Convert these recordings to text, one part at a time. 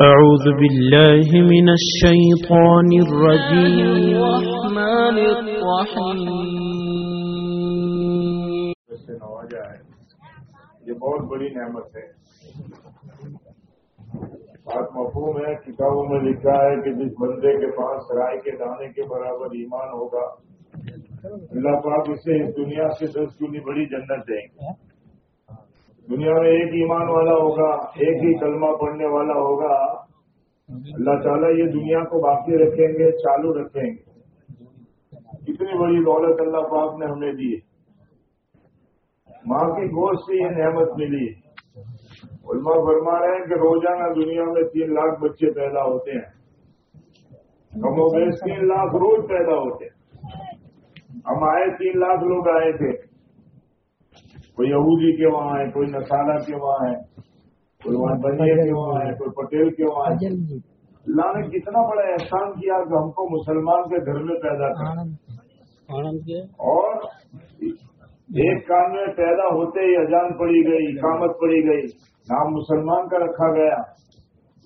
أعوذ بالله من الشيطان الرجيم. الرحمن الرحيم یہ بہت بڑی نعمت ہے۔ بات مفہوم ہے، کتابوں میں لکھا ہے کہ جس بندے کے پاس رائے کے دانے کے برابر ایمان ہوگا، اللہ پاک اسے اس دنیا سے دس گنی بڑی جنت دیں گے۔ دنیا میں ایک ایمان والا ہوگا، ایک ہی کلمہ پڑھنے والا ہوگا۔ اللہ تعالیٰ یہ دنیا کو باقی رکھیں گے، چالو رکھیں گے۔ اتنی بڑی دولت اللہ پاک نے ہمیں دی۔ ماں کی گوشت سے یہ نعمت ملی۔ علماء فرما رہے ہیں کہ روزانہ دنیا میں تین لاکھ بچے پیدا ہوتے ہیں۔ کم و بیش تین لاکھ روز پیدا ہوتے ہیں۔ ہم آئے تین لاکھ لوگ آئے تھے۔ کوئی یہودی کے وہاں ہے کوئی نسالہ کے وہاں ہے کوئی وہاں بنیا کے وہاں ہے کوئی پٹیل کے وہاں ہے۔ اللہ نے کتنا بڑا احسان کیا کہ ہم کو مسلمان کے گھر میں پیدا کیا۔ اور ایک کام میں پیدا ہوتے ہی اجان پڑی گئی اقامت پڑی گئی نام مسلمان کا رکھا گیا۔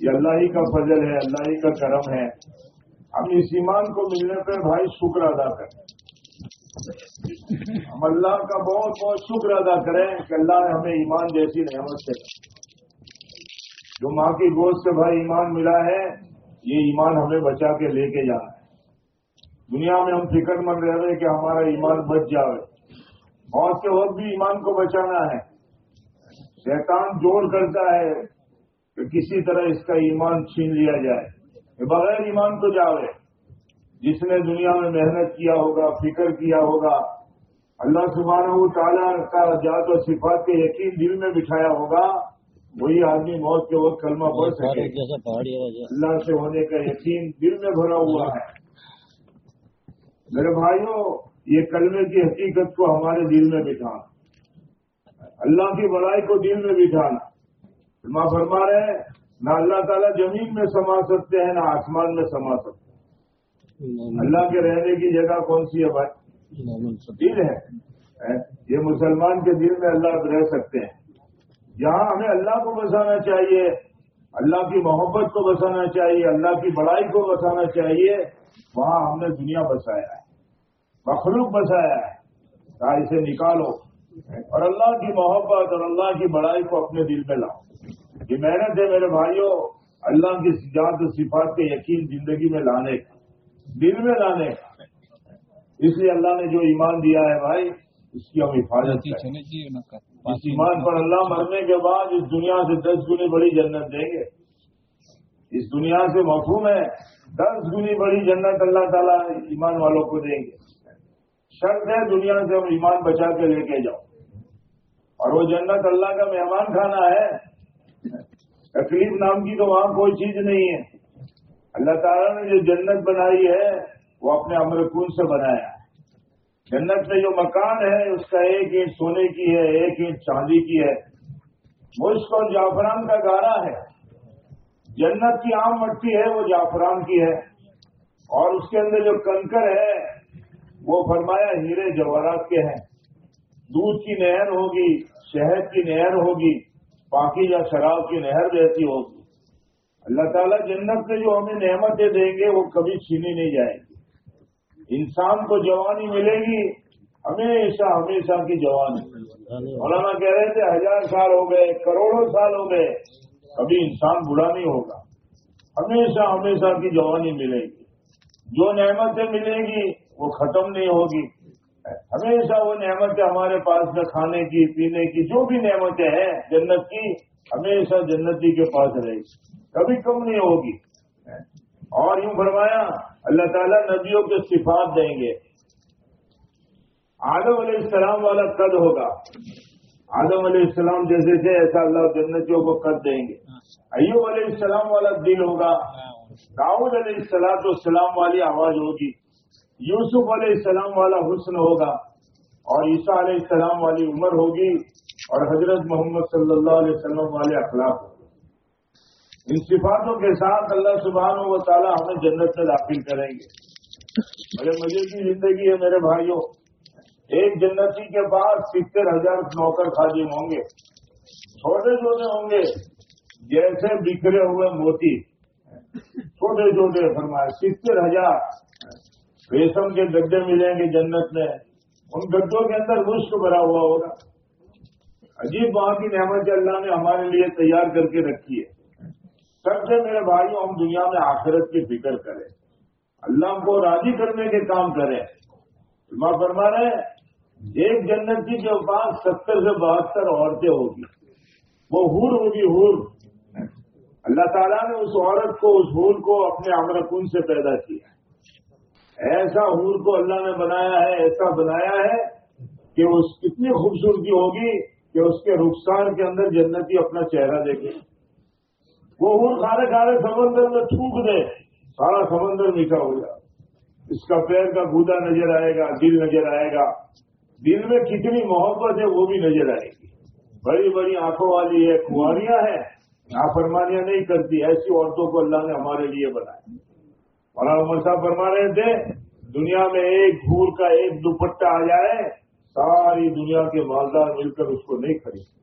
یہ اللہ ہی کا فضل ہے اللہ ہی کا کرم ہے۔ ہم اس ایمان کو ملنے پہ بھائی شکر ادا کریں۔ ہم اللہ کا بہت بہت شکر ادا کریں کہ اللہ نے ہمیں ایمان جیسی نعمت سے جو ماں کی گوشت سے بھائی ایمان ملا ہے، یہ ایمان ہمیں بچا کے لے کے جانا ہے۔ دنیا میں ہم فکر مند رہ رہے کہ ہمارا ایمان بچ جائے موت کے وقت بھی ایمان کو بچانا ہے۔ شیطان جوڑ کرتا ہے کہ کسی طرح اس کا ایمان چھین لیا جائے۔ بغیر ایمان کو جاوے۔ جس نے دنیا میں محنت کیا ہوگا فکر کیا ہوگا اللہ سبحانہ و تعالیٰ کا جات و صفات کے یقین دل میں بٹھایا ہوگا وہی آدمی موت کے وقت کلمہ پڑھ سکے۔ اللہ سے ہونے کا یقین دل میں بھرا ہوا ہے۔ میرے بھائیوں یہ کلمے کی حقیقت کو ہمارے دل میں بٹھانا۔ اللہ کی بڑائی کو دل میں بٹھانا۔ فرما رہے ہیں نہ اللہ تعالیٰ زمین میں سما سکتے ہیں نہ آسمان میں سما سکتے ہیں۔ اللہ کے رہنے کی جگہ کون سی ہے بھائی؟ دل ہے۔ یہ مسلمان کے دل میں اللہ رہ سکتے ہیں۔ جہاں ہمیں اللہ کو بسانا چاہیے اللہ کی محبت کو بسانا چاہیے اللہ کی بڑائی کو بسانا چاہیے۔ وہاں ہم نے دنیا بسایا ہے مخلوق بسایا ہے۔ کہا اسے نکالو۔ اور اللہ کی محبت اور اللہ کی بڑائی کو اپنے دل میں لاؤ۔ یہ محنت ہے میرے بھائیوں اللہ کی جات و صفات کے یقین زندگی میں لانے کا۔ دل میں لانے۔ اس لیے اللہ نے جو ایمان دیا ہے بھائی اس کی ہم حفاظت کریں۔ اس ایمان پر اللہ مرنے کے بعد اس دنیا سے دس گنی بڑی جنت دیں گے۔ اس دنیا سے مفہوم ہے دس گنی بڑی جنت اللہ تعالیٰ ایمان والوں کو دیں گے۔ شرط ہے دنیا سے ہم ایمان بچا کے لے کے جاؤ اور وہ جنت اللہ کا مہمان کھانا ہے۔ تکلیف نام کی تو وہاں کوئی چیز نہیں ہے۔ اللہ تعالیٰ نے جو جنت بنائی ہے، وہ اپنے امر کن سے بنایا ہے۔ جنت میں جو مکان ہے، اس کا ایک اینٹ سونے کی ہے، ایک اینٹ چاندی کی ہے۔ مشک اور جعفران کا گارا ہے۔ جنت کی عام مٹی ہے، وہ جعفران کی ہے۔ اور اس کے اندر جو کنکر ہے، وہ فرمایا ہیرے جواہرات کے ہیں۔ دودھ کی نہر ہوگی، شہد کی نہر ہوگی باقی یا شراب کی نہر بہتی ہوگی۔ اللہ تعالیٰ جنت میں جو ہمیں نعمتیں دیں گے، وہ کبھی چھینی نہیں جائیں گی۔ انسان کو جوانی ملے گی، ہمیشہ ہمیشہ کی جوانی۔ مولانا کہہ رہے تھے، ہزار سال ہو گئے، کروڑوں سال ہو گئے، کبھی انسان بڑا نہیں ہوگا۔ ہمیشہ ہمیشہ کی جوانی ملے گی۔ جو نعمتیں ملیں گی، وہ ختم نہیں ہوگی۔ ہمیشہ وہ نعمتیں ہمارے پاس میں کھانے کی، پینے کی، جو بھی نعمتیں ہیں جنت کی ہمیشہ جنتی کے پاس رہے گی۔ کبھی کم نہیں ہوگی۔ اور یوں فرمایا، اللہ تعالیٰ نبیوں کے صفات دیں گے۔ آدم علیہ السلام والا قد ہوگا۔ آدم علیہ السلام جیسے تھے، ایسا اللہ جنتیوں کو قد دیں گے۔ ایوب علیہ السلام والا دل ہوگا۔ داؤد علیہ السلام السلام والی آواز ہوگی۔ یوسف علیہ السلام والا حسن ہوگا۔ اور عیسیٰ علیہ السلام والی عمر ہوگی۔ اور حضرت محمد صلی اللہ علیہ وسلم والے اخلاق ہوں ان صفاتوں کے ساتھ اللہ سبحانہ و تعالیٰ ہمیں جنت میں داخل کریں گے۔ بڑے مزے کی زندگی ہے میرے بھائیوں۔ ایک جنتی کے پاس ستر ہزار نوکر خادم ہوں گے۔ چھوٹے چھوٹے ہوں گے۔ جیسے بکھرے ہوئے موتی۔ چھوٹے چھوٹے فرمائے۔ ستر ہزار۔ ریشم کے گڈے ملیں گے جنت میں۔ ان گڈوں کے اندر مشک بھرا ہوا ہوگا۔ عجیب وہاں کی نعمت اللہ نے ہمارے لیے تیار کر کے رکھی ہے۔ سب سے میرے بھائیوں ہم دنیا میں آخرت کی فکر کریں۔ اللہ کو راضی کرنے کے کام کریں۔ ماں فرما رہے ایک جنتی کے پاس ستر سے بہتر عورتیں ہوگی، وہ ہور ہوگی ہور۔ اللہ تعالیٰ نے اس عورت کو، اس ہور کو اپنے امر کن سے پیدا کیا۔ ایسا ہور کو اللہ نے بنایا ہے، ایسا بنایا ہے کہ اس کتنی خوبصورتی ہوگی۔ کہ اس کے رخسار کے اندر جنتی اپنا چہرہ دیکھے۔ وہ ہور کھارے کھارے سمندر میں تھوک دے، سارا سمندر میٹھا ہو جائے۔ اس کا پیر کا گودا نظر آئے گا، دل نظر آئے گا۔ دل میں کتنی محبت ہے، وہ بھی نظر آئے گی۔ بڑی بڑی آنکھوں والی ہے کنواریاں ہیں، نافرمانیاں نہیں کرتی، ایسی عورتوں کو اللہ نے ہمارے لیے بنایا اور عمر صاحب فرما رہے تھے، دنیا میں ایک گور کا ایک دوپٹہ آ جائے ساری دنیا کے مالدار مل کر اس کو نہیں خرید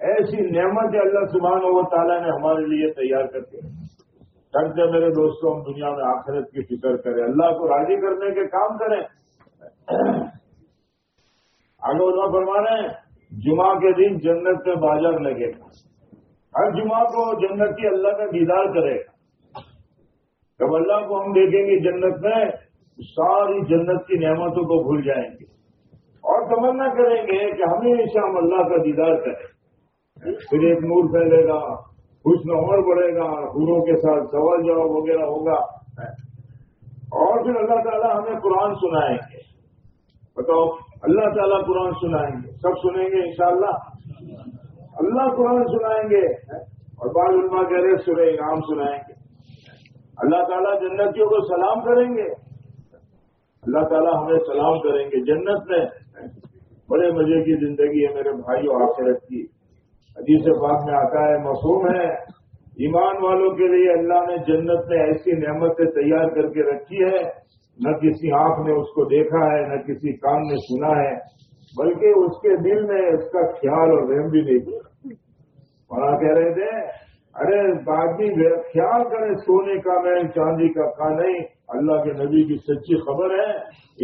ایسی نعمت اللہ سبحانہ و تعالیٰ نے ہمارے لیے تیار کر کے کرتے میرے دوستوں ہم دنیا میں آخرت کی فکر کریں۔ اللہ کو راضی کرنے کے کام کریں۔ آگے علماء فرما رہے ہیں، جمعہ کے دن جنت میں بازار لگے گا۔ ہر جمعہ کو جنت کی اللہ کا دیدار کرے گا۔ جب اللہ کو ہم دیکھیں گے جنت میں، ساری جنت کی نعمتوں کو بھول جائیں گے۔ اور تمنا کریں گے کہ ہمیشہ ہم اللہ کا دیدار کریں۔ پھر ایک نور پھیلے گا حسن عمر بڑھے گا گرو کے ساتھ سوال جواب وغیرہ ہوگا۔ اور پھر اللہ تعالیٰ ہمیں قرآن سنائیں گے۔ بتاؤ، اللہ تعالیٰ قرآن سنائیں گے۔ سب سنیں گے انشاءاللہ اللہ؟ قرآن سنائیں گے۔ اور بال علماء کہہ رہے سورہ انعام سنائیں گے۔ اللہ تعالیٰ جنتیوں کو سلام کریں گے۔ اللہ تعالیٰ ہمیں سلام کریں گے۔ جنت میں بڑے مزے کی زندگی ہے میرے بھائیوں آخرت کی۔ حدیث پاک میں آتا ہے، معصوم ہے۔ ایمان والوں کے لیے اللہ نے جنت میں ایسی نعمتیں تیار کر کے رکھی ہے نہ کسی آنکھ نے اس کو دیکھا ہے، نہ کسی کام نے سنا ہے، بلکہ اس کے دل میں اس کا خیال اور رحم بھی نہیں کیا وہاں کہہ رہے تھے، ارے آدمی خیال کرے، سونے کا میں، چاندی کا کا نہیں۔ اللہ کے نبی کی سچی خبر ہے،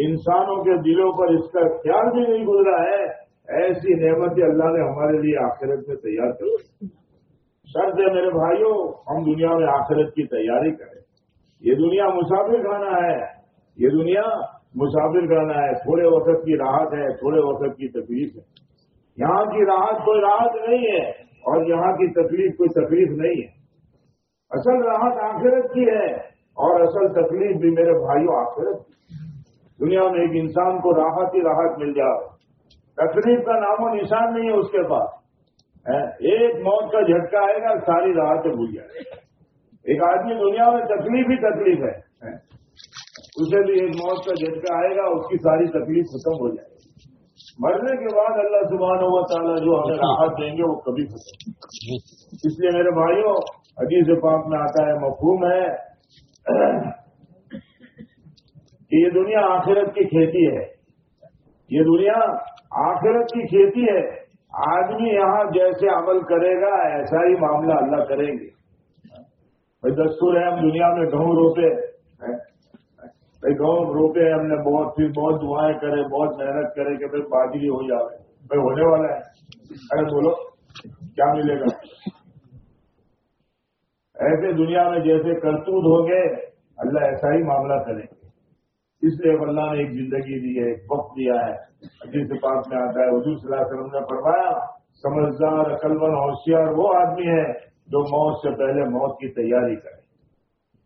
انسانوں کے دلوں پر اس کا خیال بھی نہیں گزرا ہے۔ ایسی نعمت اللہ نے ہمارے لیے آخرت میں تیار کر شرط ہے میرے بھائیوں ہم دنیا میں آخرت کی تیاری کریں۔ یہ دنیا مسافر کھانا ہے۔ یہ دنیا مسافر کرنا ہے۔ تھوڑے وقت کی راحت ہے، تھوڑے وقت کی تکلیف ہے۔ یہاں کی راحت کوئی راحت نہیں ہے اور یہاں کی تکلیف کوئی تکلیف نہیں ہے۔ اصل راحت آخرت کی ہے۔ اور اصل تکلیف بھی میرے بھائیوں آخرت دنیا میں ایک انسان کو راحت ہی راحت مل جائے۔ تکلیف کا نام و نشان نہیں ہے اس کے پاس۔ ایک موت کا جھٹکا آئے گا، ساری راحتیں بھول جائے ایک آدمی دنیا میں تکلیف ہی تکلیف ہے۔ اسے بھی ایک موت کا جھٹکا آئے گا، اس کی ساری تکلیف ختم ہو جائے۔ گی مرنے کے بعد اللہ سبحانہ و تعالیٰ جو ہمیں راحت دیں گے، وہ کبھی ختم اس لیے میرے بھائیوں عجیب پاک میں آتا ہے، مفہوم ہے کہ یہ دنیا آخرت کی کھیتی ہے۔ یہ دنیا آخرت کی کھیتی ہے۔ آدمی یہاں جیسے عمل کرے گا، ایسا ہی معاملہ اللہ کریں گے۔ بھائی دستور ہے، ہم دنیا میں گہوں روپے بھائی گہوں روپے ہم نے بہت، پھر بہت دعائیں کرے، بہت محنت کرے کہ بھائی باجری ہو جائے بھائی ہونے والا ہے۔ ارے بولو، کیا ملے گا؟ ایسے دنیا میں جیسے کرتوت ہو گئے اللہ ایسا ہی معاملہ کریں گے۔ اس لیے اللہ نے ایک زندگی دی ہے، ایک وقت دیا ہے۔ جس پاس میں آتا ہے، حضور صلی اللہ علیہ وسلم نے فرمایا، سمجھدار، عقلمند، ہوشیار وہ آدمی ہے جو موت سے پہلے موت کی تیاری کرے۔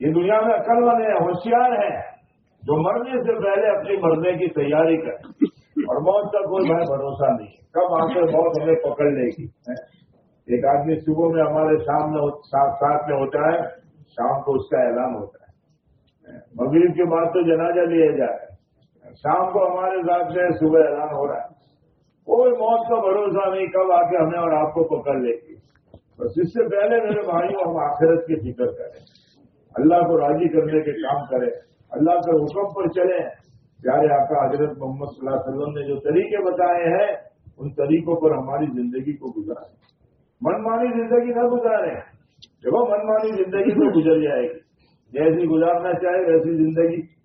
یہ دنیا میں عقلمند ہے، ہوشیار ہے، جو مرنے سے پہلے اپنی مرنے کی تیاری کرے۔ اور موت کا کوئی بھائی بھروسہ نہیں کب آ کر موت ہمیں پکڑ لے گی ایک آدمی صبح میں ہمارے شام میں ساتھ میں ہوتا ہے، شام کو اس کا اعلان ہوتا ہے۔ مغرب کے بعد تو جنازہ لیا جائے شام کو ہمارے ساتھ سے صبح اعلان ہو رہا ہے۔ کوئی موت کا بھروسہ نہیں، کب آ کے ہمیں اور آپ کو پکڑ لے گی۔ بس اس سے پہلے میرے بھائیوں، ہم آخرت کی فکر کریں۔ اللہ کو راضی کرنے کے کام کریں۔ اللہ کے حکم پر چلیں۔ پیارے آقا حضرت محمد صلی اللہ علیہ وسلم نے جو طریقے بتائے ہیں، ان طریقوں پر ہماری زندگی کو گزاریں۔ منمانی زندگی نہ گزارے۔ دیکھو، منمانی زندگی تو گزر جائے گی۔ جیسی گزارنا چاہے ویسی زندگی۔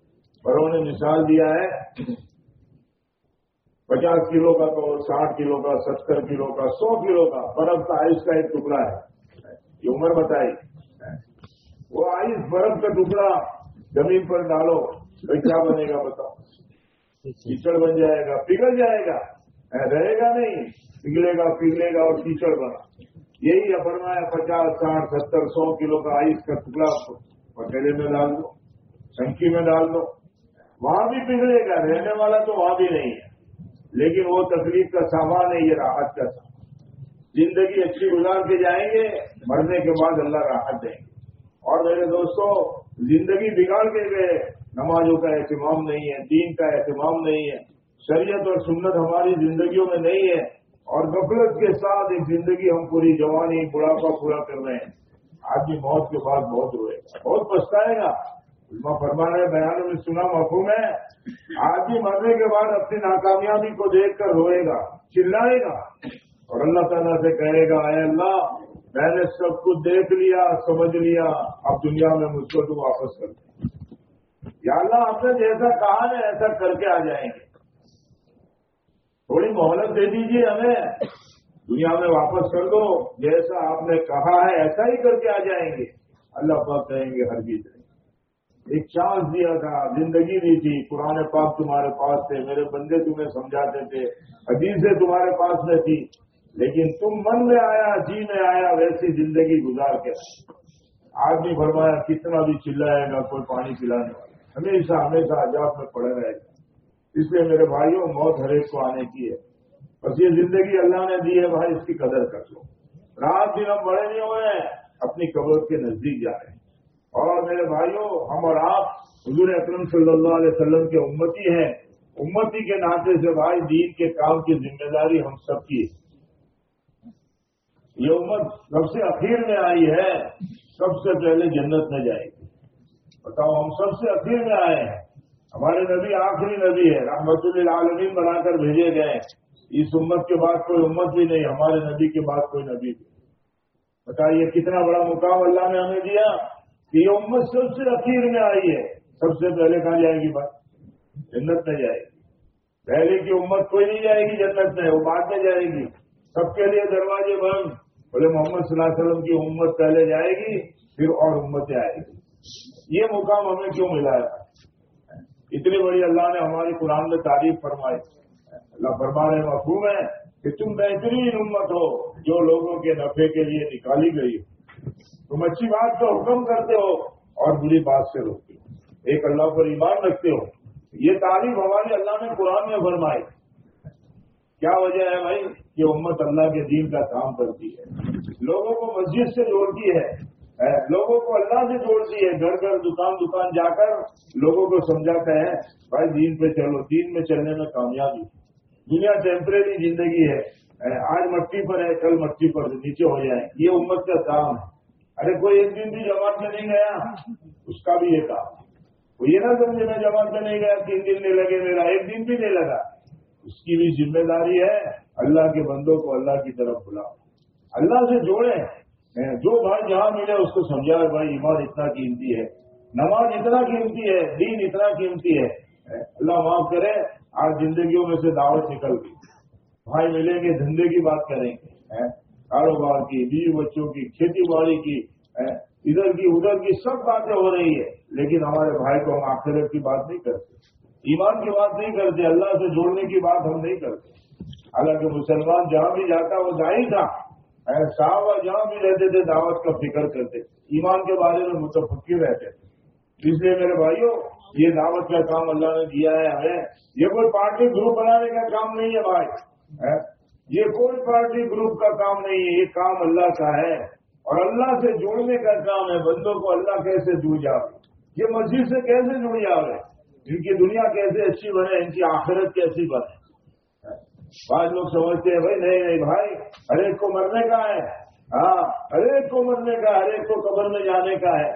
بڑوں نے مثال دیا ہے۔ پچاس کلو کا تو ساٹھ کلو کا، ستر کلو کا، سو کلو کا برف کا آئس کا ایک ٹکڑا ہے۔ یہ عمر بتائی۔ وہ آئس برف کا ٹکڑا زمین پر ڈالو، تو کیا بنے گا بتاؤ؟ کیچڑ بن جائے گا، پگھل جائے گا۔ رہے گا نہیں۔ پگھلے گا پگھلے گا اور کیچڑ بنا۔ یہی فرمایا، پچاس، ساٹھ، ستر، سو کلو کا آئس کا ٹکڑا پٹیرے میں ڈال دو، چنکی میں ڈال دو۔ وہاں بھی پگھلے گا، رہنے والا تو وہاں بھی نہیں ہے۔ لیکن وہ تکلیف کا سامان ہے، یہ راحت کا سامان۔ زندگی اچھی گزار کے جائیں گے، مرنے کے بعد اللہ راحت دیں گے۔ اور میرے دوستوں زندگی بگاڑ کے گئے نمازوں کا اہتمام نہیں ہے، دین کا اہتمام نہیں ہے۔ شریعت اور سنت ہماری زندگیوں میں نہیں ہے۔ اور غفلت کے ساتھ ایک زندگی ہم پوری جوانی، بڑھاپا پورا کر رہے ہیں۔ آج بھی موت کے بعد بہت روئے بہت پچھتائے گا۔ میں فرمانے بیانوں میں سنا محفوظ ہے۔ بھی مرنے کے بعد اپنی ناکامیابی کو دیکھ کر روئے گا، چلائے گا۔ اور اللہ تعالیٰ سے کہے گا، اے اللہ، میں نے سب کچھ دیکھ لیا، سمجھ لیا، اب دنیا میں مجھ کو تو واپس کر دیں یا اللہ آپ نے جیسا کہا ہے، ایسا کر کے آ جائیں گے۔ تھوڑی مہلت دے دیجیے ہمیں۔ دنیا میں واپس کر دو، جیسا آپ نے کہا ہے، ایسا ہی کر کے آ جائیں گے۔ اللہ پاک کہیں گے، ہر چیز۔ ایک چانس دیا تھا، زندگی دی تھی۔ پرانے پاک تمہارے پاس تھے، میرے بندے تمہیں سمجھاتے تھے عزیزیں تمہارے پاس میں تھی لیکن تم من میں آیا جی میں آیا، ویسی زندگی گزار کے آدمی فرمایا، کتنا بھی چلائے گا، کوئی پانی پلانے والا۔ ہمیشہ ہمیشہ عجاب میں پڑے رہے۔ گا اس لیے میرے بھائیوں، موت ہر ایک کو آنے کی ہے۔ بس یہ زندگی اللہ نے دی ہے بھائی، اس کی قدر کر لو۔ رات دن ہم بڑے نہیں ہوئے ہیں، اپنی قبر کے نزدیک جا رہے ہیں۔ اور میرے بھائیوں، ہم اور آپ حضور اکرم صلی اللہ علیہ وسلم کے امتی ہیں۔ امتی کے ناطے سے بھائی، دین کے کام کی ذمہ داری ہم سب کی ہے۔ یہ امت سب سے اخیر میں آئی ہے، سب سے پہلے جنت میں جائے گی۔ بتاؤ ہم سب سے اخیر میں آئے ہیں۔ ہمارے نبی آخری نبی ہے رحمت للعالمین بنا کر بھیجے گئے اس امت کے بعد کوئی امت بھی نہیں، ہمارے نبی کے بعد کوئی نبی نہیں۔ بتائیے کتنا بڑا مقام اللہ نے ہمیں دیا؟ کہ یہ امت سب سے اخیر میں آئی ہے۔ سب سے پہلے کہاں جائے گی بات؟ جنت میں جائے گی۔ پہلے کی امت کوئی نہیں جائے گی جنت میں، وہ بعد میں جائے گی۔ سب کے لیے دروازے بند۔ بولے محمد صلی اللہ علیہ وسلم کی امت پہلے جائے گی، پھر اور امتیں آئے گی۔ یہ مقام ہمیں کیوں ملا ہے؟ اتنی بڑی اللہ نے ہماری قرآن میں تعریف فرمائی۔ اللہ فرما رہے مفہوم ہے کہ تم بہترین امت ہو جو لوگوں کے نفے کے لیے نکالی گئی تم اچھی بات کا حکم کرتے ہو اور بری بات سے روکتے ہو۔ ایک اللہ پر ایمان رکھتے ہو۔ یہ تعریف ہماری اللہ نے قرآن میں فرمائی۔ کیا وجہ ہے بھائی؟ کہ امت اللہ کے دین کا کام کرتی ہے۔ لوگوں کو مسجد سے جوڑتی ہے۔ لوگوں کو اللہ سے جوڑتی ہے۔ گھر گھر دکان دکان جا کر لوگوں کو سمجھاتا ہے، بھائی دین پہ چلو، دین میں چلنے میں کامیابی دنیا ٹیمپریری زندگی ہے۔ آج مٹی پر ہے، کل مٹی پر نیچے ہو جائیں۔ یہ امت کا کام ہے۔ ارے، کوئی ایک دن بھی جماعت میں نہیں گیا، اس کا بھی یہ کام وہ یہ نہ سمجھے میں جماعت میں نہیں گیا، تین دن نہیں لگے میرا، ایک دن بھی نہیں لگا۔ اس کی بھی ذمہ داری ہے، اللہ کے بندوں کو اللہ کی طرف بلاؤ۔ اللہ سے جوڑے جو بھائی جہاں ملے اس کو سمجھا بھائی ایمان اتنا قیمتی ہے۔ نماز اتنا قیمتی ہے، دین اتنا قیمتی ہے۔ اللہ معاف کرے، آج زندگیوں میں سے دعوت نکل گئی۔ بھائی ملیں گے، دھندے کی بات کریں گے۔ کاروبار کی، بیوی بچوں کی، کھیتی باڑی کی ادھر کی ادھر کی سب باتیں ہو رہی ہے لیکن ہمارے بھائی کو ہم آخرت کی بات نہیں کرتے۔ ایمان کی بات نہیں کرتے، اللہ سے جوڑنے کی بات ہم نہیں کرتے۔ حالانکہ مسلمان جہاں بھی جاتا وہ ظاہر تھا۔ صاحب اور جہاں بھی رہتے تھے، دعوت کا فکر کرتے ایمان کے بارے میں متفقی رہتے تھے۔ اس لیے میرے بھائیوں یہ دعوت کا کام اللہ نے دیا ہے ہمیں یہ کوئی پارٹی گروپ بنانے کا کام نہیں ہے بھائی یہ کوئی پارٹی گروپ کا کام نہیں ہے، یہ کام اللہ کا ہے۔ اور اللہ سے جوڑنے کا کام ہے، بندوں کو اللہ کیسے جڑ رہے یہ مسجد سے کیسے جڑ جاؤ ان کی دنیا کیسے اچھی بنے، ان کی آخرت کیسی بنے؟ بعض لوگ سمجھتے ہیں، بھائی، نہیں نہیں، بھائی، ہر ایک کو مرنے کا ہے۔ ہاں ہر ایک کو مرنے کا، ہر ایک کو قبر میں جانے کا ہے۔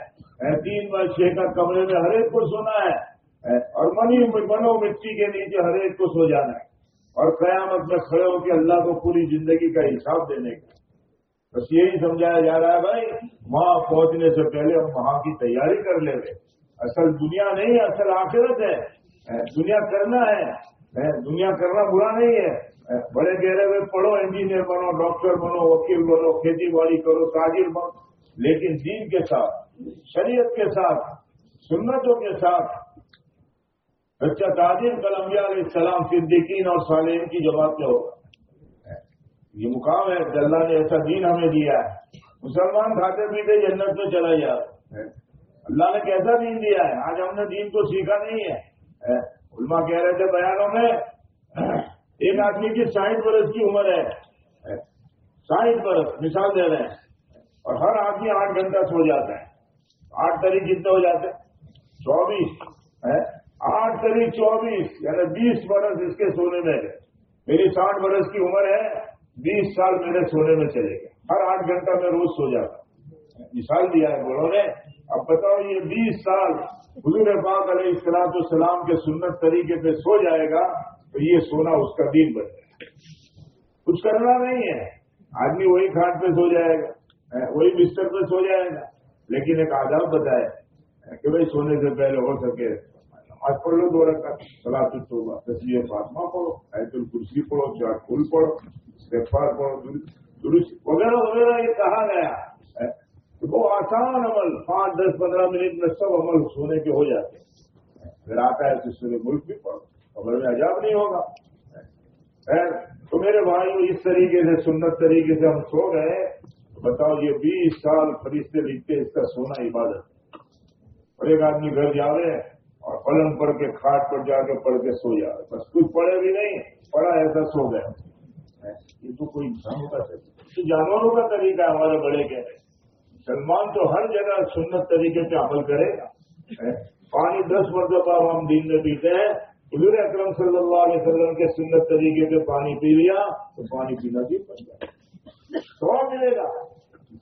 تین بار چھ کا کمرے میں ہر ایک کو سونا ہے۔ اور منی، منو مٹی کے نیچے ہر ایک کو سو جانا ہے۔ اور قیامت میں کھڑے ہو کے اللہ کو پوری زندگی کا حساب دینے کا۔ بس یہی سمجھایا جا رہا ہے، بھائی، وہاں پہنچنے سے پہلے ہم وہاں کی تیاری کر لے رہے اصل دنیا نہیں اصل آخرت ہے۔ دنیا کرنا ہے۔ ہاں، دنیا کرنا برا نہیں ہے۔ بڑے گہرے ہوئے پڑھو انجینئر بنو ڈاکٹر بنو، وکیل بنو کھیتی باڑی کرو، تاجر بنو۔ لیکن دین کے ساتھ، شریعت کے ساتھ، سنتوں کے ساتھ۔ بچہ تاجر کلمیا علیہ السلام صدیقین اور صالحین کی جماعت میں ہوگا۔ یہ مقام ہے اللہ نے ایسا دین ہمیں دیا ہے۔ مسلمان کھاتے پیتے جنت میں چلا جا اللہ نے کیسا دین دیا ہے؟ آج ہم نے دین کو سیکھا نہیں ہے۔ علماء کہہ رہے تھے بیانوں میں، ایک آدمی کی ساٹھ برس کی عمر ہے۔ ساٹھ برس، مثال دے رہے ہیں۔ اور ہر آدمی آٹھ گھنٹہ سو جاتا ہے۔ آٹھ تاریخ کتنے ہو جاتے ہیں چوبیس۔ آٹھ تاریخ چوبیس یعنی بیس برس اس کے سونے میں میری ساٹھ برس کی عمر ہے، بیس سال میرے سونے میں چلے گئے۔ ہر آٹھ گھنٹہ میں روز سو جاتا مثال دیا ہے بولوں نے۔ اب بتاؤ یہ بیس سال حضور پاک علیہ السلام السلام کے سنت طریقے پہ سو جائے گا تو یہ سونا اس کا دین بن جائے کچھ کرنا نہیں ہے۔ آدمی وہی کھاٹ پہ سو جائے گا۔ وہی بستر پہ سو جائے گا۔ لیکن ایک آداب بتائے کہ بھائی سونے سے پہلے ہو سکے۔ آج پڑھ لو دو رکھا سلا تو تصویر فاطمہ پڑھو ایت الکرسی پڑھو چار پھول پڑھو، استغفار پڑھو درست وغیرہ وغیرہ یہ کہا گیا۔ وہ آسان عمل پانچ، دس، پندرہ منٹ میں سب عمل سونے کے ہو جاتے ہیں۔ پھر آتا ہے تو سورے ملک بھی پڑھو خبر میں عجاب نہیں ہوگا۔ تو میرے بھائی اس طریقے سے، سنت طریقے سے ہم سو گئے بتاؤ، یہ بیس سال فرشتے لکھتے اس کا سونا عبادت۔ اور ایک آدمی گھر جا رہے ہیں اور پلنگ پڑھ کے کھاٹ پر جا کے پڑھ کے سو جا رہے بس کچھ پڑھے بھی نہیں، پڑھا ایسا سو گئے یہ تو کوئی انسان کا جانوروں کا طریقہ ہمارے بڑے کہہ رہے ہیں۔ سلمان تو ہر جگہ سنت طریقے سے عمل کرے۔ گا پانی دس مرتبہ ہم دن میں پیتے ہیں۔ حضور اکرم صلی اللہ علیہ وسلم کے سنت طریقے سے پانی پی لیا تو پانی پینا بھی بن جائے۔ سو ملے گا۔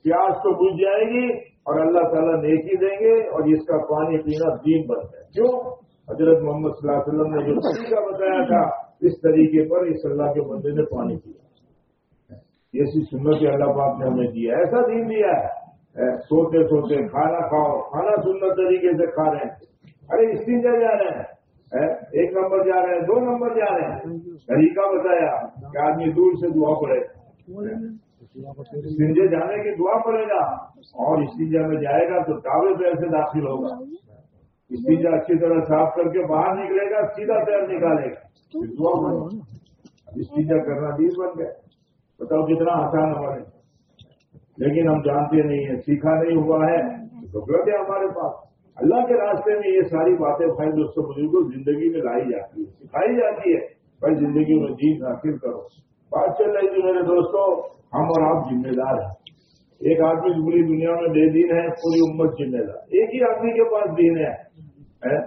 پیاس تو بجھ جائے گی اور اللہ تعالیٰ نیکی دیں گے اور اس کا پانی پینا دین بن جائے۔ کیوں؟ حضرت محمد صلی اللہ علیہ وسلم نے جو طریقہ بتایا تھا، اس طریقے پر اس اللہ کے بندے نے پانی پیا۔ ایسی سنت اللہ پاک نے ہمیں دیا ایسا دین دیا ہے۔ سوتے سوتے کھانا کھاؤ، کھانا سندر طریقے سے کھا رہے ہیں۔ ارے استنجا جا رہے ہیں۔ ایک نمبر جا رہے ہیں، دو نمبر جا رہے ہیں۔ طریقہ بتایا کہ آدمی دور سے دعا پڑے استنجے جانے کی دعا پڑے گا اور استنجا میں جائے گا تو تابے پیر سے داخل ہوگا۔ استنجا اچھی طرح صاف کر کے باہر نکلے گا، سیدھا پیر نکالے گا۔ دعا پڑے استنجا کرنا بھی بن گیا۔ بتاؤ کتنا آسان ہمارے۔ لیکن ہم جانتے نہیں ہیں، سیکھا نہیں ہوا ہے غلط ہے ہمارے پاس۔ اللہ کے راستے میں یہ ساری باتیں بھائی دوستوں بزرگوں، زندگی میں لائی جاتی ہے سکھائی جاتی ہے۔ بھائی زندگی میں جیت حاصل کرو۔ بات چل رہی تھی جی میرے دوستوں ہم اور آپ ذمہ دار ہیں۔ ایک آدمی پوری دنیا میں بے دین ہے، پوری امت ذمہ دار۔ ایک ہی آدمی کے پاس دین ہے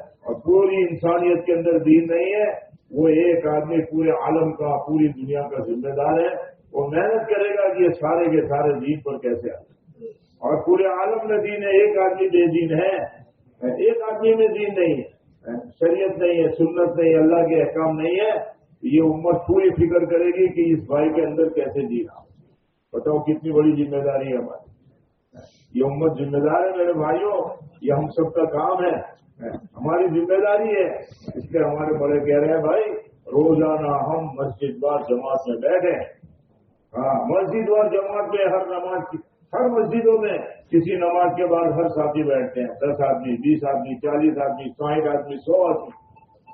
اور پوری انسانیت کے اندر دین نہیں ہے، وہ ایک آدمی پورے عالم کا، پوری دنیا کا ذمہ دار ہے۔ وہ محنت کرے گا کہ یہ سارے کے سارے دین پر کیسے آئے اور پورے عالم میں دین ہے، ایک آدمی بے دین ہے، ایک آدمی میں دین نہیں ہے۔ شریعت نہیں ہے، سنت نہیں اللہ کے احکام نہیں ہے۔ یہ امت پوری فکر کرے گی کہ اس بھائی کے اندر کیسے جی دین آ بتاؤ کتنی بڑی ذمہ داری ہے ہماری۔ یہ امت ذمہ دار ہے میرے بھائیوں، یہ ہم سب کا کام ہے۔ ہماری ذمہ داری ہے۔ اس لیے ہمارے بڑے کہہ رہے ہیں، بھائی، روزانہ ہم مسجد بار جماعت میں بیٹھے ہاں مسجد اور جماعت میں ہر نماز کی، ہر مسجدوں میں کسی نماز کے بعد ہر ساتھی بیٹھتے ہیں، دس آدمی، بیس آدمی، چالیس آدمی، ساٹھ آدمی، سو آدمی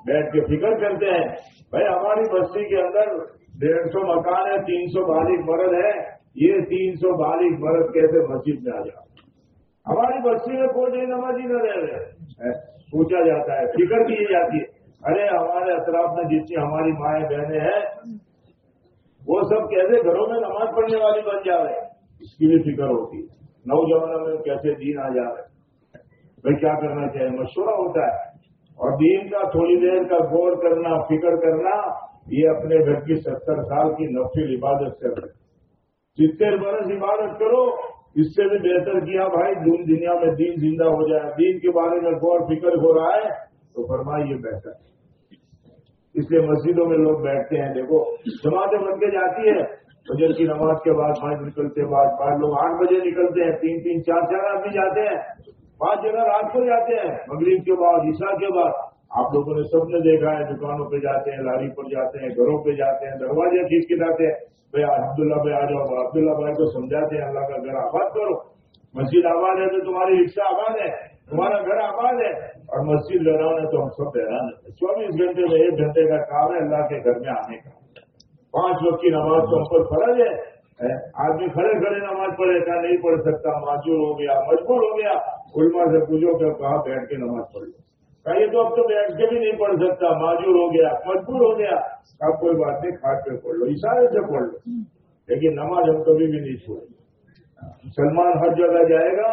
بیٹھ کے فکر کرتے ہیں، بھائی ہماری بستی کے اندر ڈیڑھ سو مکان ہے، تین سو بالغ مرد ہے یہ تین سو بالغ مرد کیسے مسجد میں آ جاؤ۔ ہماری بستی میں کوئی نہیں نمازی نہ رہ رہے۔ پوچھا جاتا ہے، فکر کی جاتی ہے۔ ارے، ہمارے اطراف میں جتنی ہماری مائیں بہنیں ہیں وہ سب کیسے گھروں میں نماز پڑھنے والی بن جا رہے ہیں۔ اس کی بھی فکر ہوتی ہے۔ نوجوانوں میں کیسے دین آ جا رہے بھائی کیا کرنا چاہیے؟ مشورہ ہوتا ہے۔ اور دین کا تھوڑی دیر کا غور کرنا، فکر کرنا، یہ اپنے گھر کی ستر سال کی نفل عبادت کر رہے جتنے برس عبادت کرو، اس سے بھی بہتر کیا بھائی؟ دون دنیا میں دین زندہ ہو جائے۔ دین کے بارے میں غور، فکر ہو رہا ہے، تو فرمائیے بہتر۔ ہے اس لیے مسجدوں میں لوگ بیٹھتے ہیں۔ دیکھو جماعتیں بن کے جاتی ہے، فجر کی نماز کے بعد پانچ نکلتے بعد بعض لوگ آٹھ بجے نکلتے ہیں، تین تین چار چار آدمی جاتے ہیں۔ پانچ جگہ رات کو جاتے ہیں، مغرب کے بعد، عشاء کے بعد۔ آپ لوگوں نے سب نے دیکھا ہے، دکانوں پہ جاتے ہیں، لاری پر جاتے ہیں، گھروں پہ جاتے ہیں، دروازے کھینچ کے جاتے ہیں۔ بھائی عبداللہ بھائی آ جاؤ عبداللہ بھائی کو سمجھاتے ہیں، اللہ کا گھر آباد کرو۔ مسجد آباد ہے تو تمہاری رکشا آباد ہے۔ تمہارا گھر آباد ہے۔ اور مسجد لڑاؤ ہے تو ہم سب حیران ہیں۔ چوبیس گھنٹے میں ایک گھنٹے کا کام ہے اللہ کے گھر میں آنے کا۔ پانچ وقت کی نماز تو ہم پر فرض ہے۔ آدمی کھڑے کھڑے نماز پڑھے گا، نہیں پڑھ سکتا، معذور ہو گیا، مجبور ہو گیا۔ علما سے پوچھو کہ کہاں بیٹھ کے نماز پڑھ لو کہیں تو اب تو بیٹھ کے بھی نہیں پڑھ سکتا، معذور ہو گیا، مجبور ہو گیا۔ اب کوئی بات نہیں کھاٹ پہ پڑھ لو، اشارے سے پڑھ لو۔ لیکن نماز ہم کبھی بھی نہیں چھوڑیں۔ گے سلمان ہر جگہ جائے گا،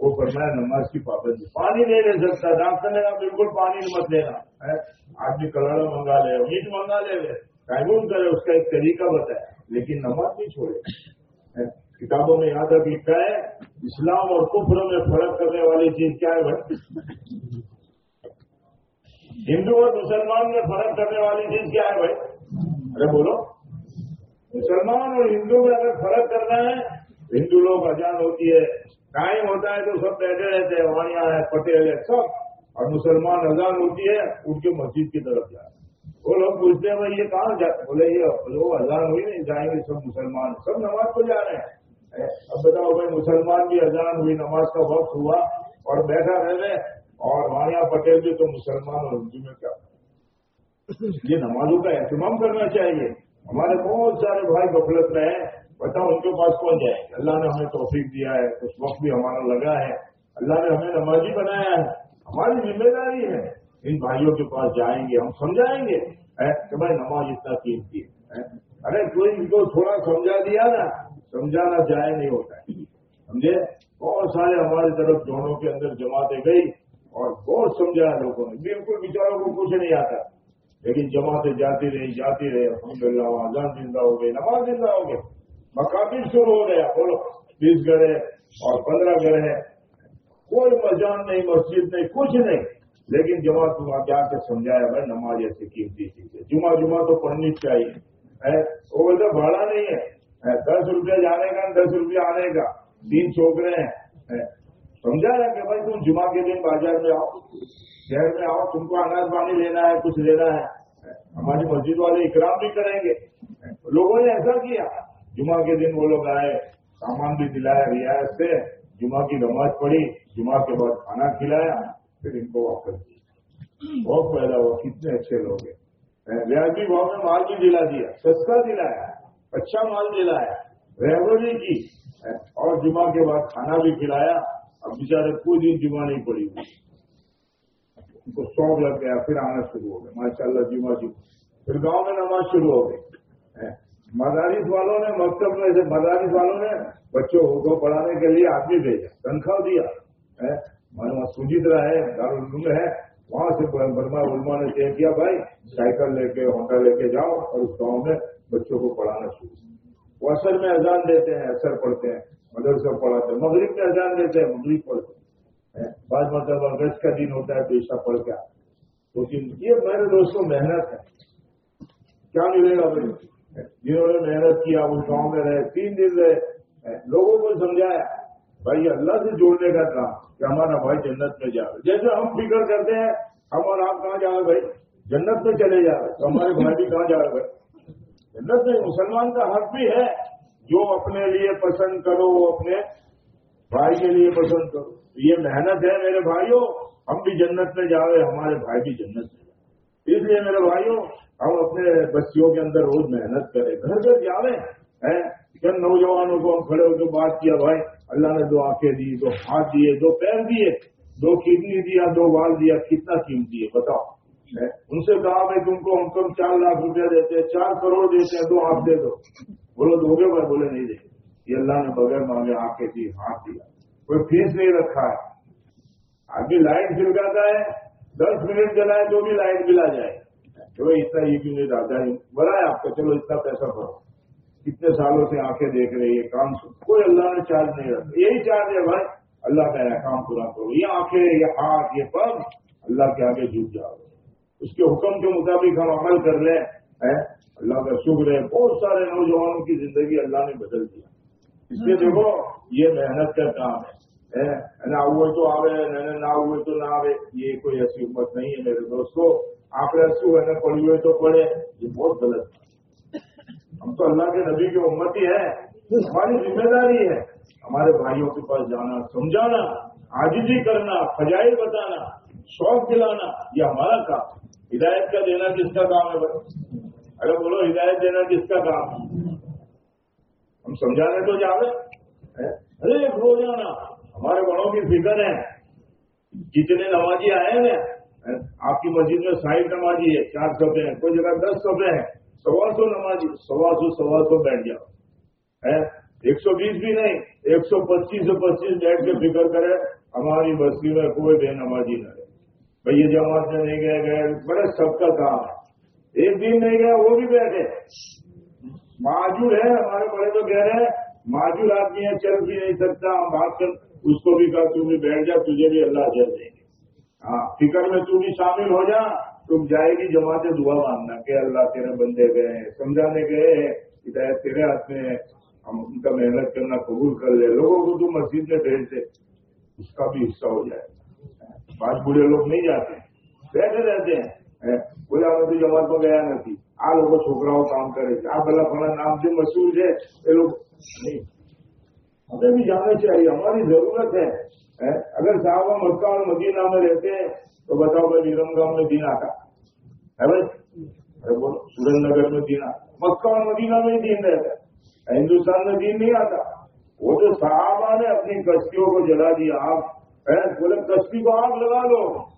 وہ فرمایا، نماز کی پابندی۔ پانی نہیں لے سکتا ڈاکٹر نے بالکل پانی مت لینا۔ آدمی کلڑا منگا لے، میٹ منگا لے قائبول کرے، اس کا ایک طریقہ بتایا لیکن نماز نہیں چھوڑے۔ کتابوں میں یہاں تک لکھا ہے، اسلام اور کفر میں فرق کرنے والی چیز کیا ہے؟ بھائی؟ ہندو اور مسلمان میں فرق کرنے والی چیز کیا ہے بھائی؟ ارے بولو۔ مسلمان اور ہندو میں اگر فرق کرنا ہے ہندو لوگ اجان ہوتی ہے ٹائم ہوتا ہے تو سب بیٹھے رہتے ہیں وہاں ہے پٹیل ہے، سب۔ اور مسلمان اذان ہوتی ہے، ان کے مسجد کی طرف جائے وہ لوگ پوچھتے ہیں، بھائی، یہ کہاں جاتے بولے، یہ وہ اذان ہوئی نہیں، جائیں گے سب مسلمان۔ سب نماز کو جا رہے ہیں۔ اب بتاؤ بھائی، مسلمان بھی اذان ہوئی، نماز کا وقت ہوا اور بیٹھا رہ رہے اور مانیا پٹیل بھی تو مسلمان اور ہندو میں کیا؟ یہ نمازوں کا اہتمام کرنا چاہیے۔ ہمارے بہت سارے بھائی غفلت میں ہیں۔ بتاؤ ان کے پاس کون جائے اللہ نے ہمیں توفیق دیا ہے، اس وقت بھی ہمارا لگا ہے۔ اللہ نے ہمیں نمازی بنایا ہے۔ ہماری ذمہ داری ہے۔ ان بھائیوں کے پاس جائیں گے، ہم سمجھائیں گے۔ کہ بھائی نماز اتنا قیمتی ہے۔ ارے، کوئی ان کو تھوڑا سمجھا دیا نا۔ سمجھانا جائے نہیں ہوتا۔ ہے سمجھے؟ بہت سارے ہماری طرف دونوں کے اندر جماعتیں گئی اور بہت سمجھایا لوگوں نے۔ بالکل بیچاروں کو کچھ نہیں آتا۔ لیکن جماعتیں جاتی رہی، جاتی رہے الحمد للہ آزان زندہ ہو گئے، نماز زندہ ہو گئے۔ مقابل شروع ہو گیا، بولو، بیس گھر ہے اور پندرہ گھر ہے کوئی مجان نہیں، مسجد نہیں، کچھ نہیں۔ لیکن جمع تم جا کے سمجھایا، بھائی، نماز ایسی قیمتی چیز ہے جمعہ جمعہ تو پڑھنی چاہیے۔ وہ بولتے بھاڑا نہیں ہے۔ دس روپیہ جانے کا، دس روپیہ آنے کا۔ تین چھوکرے ہیں۔ سمجھا رہا کہ بھائی، تم جمعہ کے دن بازار میں آؤ، شہر میں آؤ، تم کو اناج پانی لینا ہے، کچھ لینا ہے۔ ہماری مسجد والے اکرام بھی کریں گے۔ لوگوں نے ایسا کیا۔ جمعہ کے دن وہ لوگ آئے، سامان بھی دلایا، رعایت سے۔ جمعہ کی نماز پڑھی، جمعہ کے بعد کھانا کھلایا، پھر ان کو واپس دیا۔ بہت پیدا ہوا، کتنے اچھے لوگ ہیں۔ ریاضی جی، بھاؤ میں مال بھی دلا دیا، سستا دلایا اچھا مال دلایا ریوری کی۔ اور جمعہ کے بعد کھانا بھی کھلایا، اب بیچارے کوئی دن جمعہ نہیں پڑی ہوئی ان کو شوق لگ گیا، پھر آنا شروع ہو گیا۔ ماشاء اللہ جمعہ جمعہ پھر گاؤں میں نماز شروع ہو گئی۔ مدارس والوں نے مکتب میں سے مدارس والوں نے بچوں کو پڑھانے کے لیے آدمی بھیجا، تنخواہ دیا وہاں سوجیترا ہے، دارالعلوم ہے، وہاں سے برما علما نے طے کیا، بھائی سائیکل لے کے، ہونڈا لے کے جاؤ اور اس گاؤں میں بچوں کو پڑھانا شروع وہ اثر میں اذان دیتے ہیں، اثر پڑھتے ہیں، مدرسہ پڑھاتے ہیں، مغرب میں اذان دیتے ہیں، مغرب پڑھتے ہیں بعض مطلب اگست کا دن ہوتا ہے تو ایسا پڑھ کے لیکن یہ میرے دوستوں محنت ہے۔ کیا ملے گا بھائی؟ جنہوں نے محنت کیا اس گاؤں میں رہے، تین دن رہے۔ لوگوں کو سمجھایا، بھائی اللہ سے جوڑنے کا کام، کہ ہمارا بھائی جنت میں جا جیسے ہم فکر کرتے ہیں، ہم اور آپ کہاں جا رہے بھائی؟ جنت میں چلے جا رہے تو ہمارے بھائی بھی کہاں جا رہے بھائی؟ جنت میں مسلمان کا حق بھی ہے، جو اپنے لیے پسند کرو، وہ اپنے بھائی کے لیے پسند کرو۔ یہ محنت ہے میرے بھائیوں، ہم بھی جنت میں جا رہے ہمارے بھائی بھی جنت میں جا اس لیے میرے بھائیوں ہم اپنے بچیوں کے اندر روز محنت کریں گھر گھر جا رہے ہیں؟ چند نوجوانوں کو ہم کھڑے ہو کے بات کیا، بھائی، اللہ نے دو آنکھیں دی، دو ہاتھ دیے، دو پیر دیے، دو کڈنی دیا، دو وال دیا، کتنا قیمتی ہے، بتاؤ۔ ان سے کہا میں تم کو ہم کم چار لاکھ روپیہ دیتے ہیں، چار کروڑ دیتے ہیں، دو ہاتھ دے دو۔ بولو دو گے بھائی، بولے نہیں دے۔ یہ اللہ نے بغیر مانگے آنکھیں دی، ہاتھ دیا۔ کوئی فیس نہیں رکھا ہے۔ آگے لائٹ جاتا ہے، دس منٹ جلائے تو بھی لائٹ بلا جائے۔ تو اتنا یہ کیوں نہیں ڈالتا بڑا ہے آپ کو چلو اتنا پیسہ بھرو کتنے سالوں سے آنکھیں دیکھ رہے یہ کام کوئی اللہ نے چارج نہیں رکھا۔ یہی چارج ہے بھائی۔ اللہ کا کام پورا کرو۔ یہ آنکھیں، یہ ہاتھ، یہ پگ، اللہ کے آگے جھوٹ جاؤ۔ اس کے حکم کے مطابق ہم عمل کر لیں۔ ہے؟ اللہ کا شکر ہے۔ بہت سارے نوجوانوں کی زندگی اللہ نے بدل دیا اس لیے دیکھو، یہ محنت کا کام ہے۔ نہ ہوئے تو آوے، نہ ہوئے تو نہ آوے۔ یہ کوئی ایسی امت نہیں ہے میرے دوستوں آپ ایسی ہوئے نہ پڑھی ہوئے تو پڑھے یہ بہت غلط ہم تو اللہ کے نبی کی امت ہی ہے ہماری ذمہ داری ہے ہمارے بھائیوں کے پاس جانا سمجھانا آجزی کرنا فجائل بتانا شوق دلانا یہ ہمارا کام ہدایت کا دینا کس کا کام ہے بھائی اگر بولو ہدایت دینا کس کا کام ہے ہم سمجھانے تو جا رہے ارے روزانہ ہمارے بڑوں کی فکر ہے جتنے نمازی آئے ہیں آپ کی مسجد میں سائٹ نمازی ہے، چار سفے ہیں، کوئی جگہ دس سفے ہیں، سوا سو نمازی، سوا سو سوا سو بیٹھ جاؤ۔ ایک سو بیس بھی نہیں، ایک سو پچیس سو پچیس بیٹھ کے فکر کرے، ہماری بستی میں کوئی بے نمازی نہ رہے۔ بھائی، یہ جماعت میں نہیں گئے گئے، بڑے سب کا کام ہے ایک دن نہیں گیا وہ بھی بیٹھے۔ معجور ہے، ہمارے بڑے تو کہہ رہے ہیں۔ معجور آدمی ہے چل بھی نہیں سکتا، ہم بات کر، اس کو بھی کہا تم بھی بیٹھ جا، تجھے بھی اللہ چل دیں ہاں فکر میں تو بھی شامل ہو جا۔ تم جائے گی جماعت دعا ماننا کہ اللہ تیرے بندے گئے ہیں، سمجھانے گئے ہیں، ہدایت تیرے ہاتھ میں ہم ان کا محنت کرنا قبول کر لے لوگوں کو تو مسجد میں بھیج دے۔ اس کا بھی حصہ ہو جائے۔ پانچ بڑے لوگ نہیں جاتے بیٹھے رہتے ہیں۔ بولا میں تو جماعت میں گیا نہیں۔ آ لوگ چھوکراؤ کام کرے۔ آپ اللہ نام سے مشہور ہے، یہ لوگ نہیں۔ ہمیں بھی جانا چاہیے۔ ہماری ضرورت ہے۔ اگر صاحب مکہ اور مدینہ میں رہتے ہیں، تو بتاؤ بھائی نیرم گاؤں میں دین آتا۔ ہے بھائی؟ ارے بولو سورج نگر میں دین آتا۔ مکہ اور مدینہ میں ہی دین رہتا ہے۔ ہندوستان میں دین نہیں آتا۔ وہ تو صحابہ نے اپنی کشتیوں کو جلا دیا آپ بولے کشتی کو آگ لگا لو۔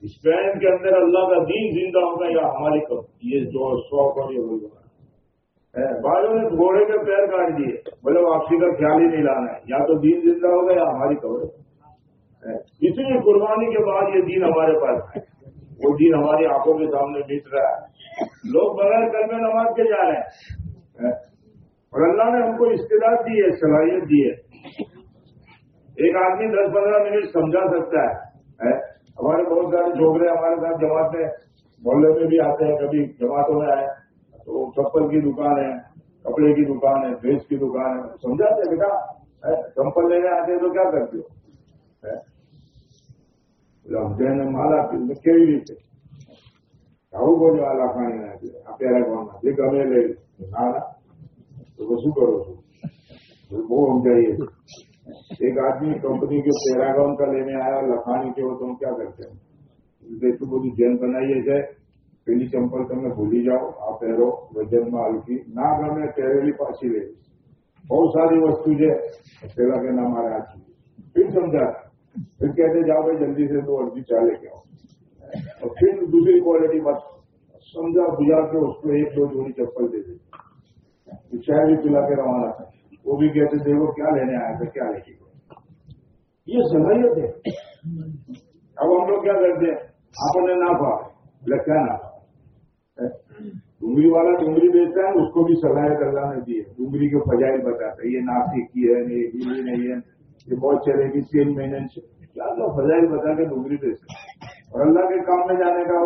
اسپین کے اندر اللہ کا دین زندہ ہوگا یا ہماری یہ جو شوق اور یہ ہوگا بھائیوں نے گھوڑے کے پیر کاٹ دیے۔ بولے، واپسی کا خیال ہی نہیں لانا ہے۔ یا تو دین زندہ ہوگا یا ہماری قبر اتنی قربانی کے بعد یہ دین ہمارے پاس ہے۔ وہ دین ہماری آنکھوں کے سامنے بیت رہا ہے۔ لوگ بغیر کل میں نماز کے جا رہے ہیں۔ اور اللہ نے ہم کو استداد دی ہے، صلاحیت دی ہے۔ ایک آدمی دس پندرہ منٹ سمجھا سکتا ہے ہمارے بہت سارے چھوکرے ہمارے ساتھ جماعت میں محلے میں بھی آتے ہیں، کبھی جماعتوں میں آئے تو چپل کی دکان ہے، کپڑے کی دکان ہے ڈریس کی دکان ہے۔ سمجھاتے بیٹا چمپل لینے آتے ہیں تو کیا کرتے ہو؟ مالا કેવી રીતે આવું બોલો આ લાખાણી અત્યારે કોણ જે ગમે લઈ ના تو وہ شو کرو وہ ہم چاہیے ایک آدمی کمپنی کے پیراگون کا لینے آیا لکھانی کے ہو تو ہم کیا کرتے ہیں دیکھو بڑی جین بنائیے جائے پہلی چمپل تمہیں بھولی جاؤ آپ پہرو وجن میں ہلکی نہ گمے پہرےلی پاسی لے بہت ساری وستو جو پہلا کے نام آ رہا پھر سمجھا پھر کہتے جاؤ بھائی جلدی سے تو ارجی چالے کے اور پھر دوسری کوالٹی بس سمجھا بجا کے اس کو ایک دو جوڑی چپل دے دیتے چائے بھی پلا کے روانہ تھا۔ وہ بھی کہتے تھے وہ کیا لینے آئے تھے کیا لے کے یہ صلاحیت ہے۔ اب ہم لوگ کیا کرتے ہیں؟ آپ نے نہ پا کیا نہ پا ڈونگری والا ڈونگری بیچتا ہے اس کو بھی صلاحیت اللہ نے دی ہے۔ ڈونگری کے فجائل بتاتا ہے یہ ناسک کی ہے نہیں نہیں ہے۔ یہ بہت چلے گی، تین مہینے سے کیا تو فجائل بتا کے نوکری دے سکتے اور اللہ کے کام میں جانے کا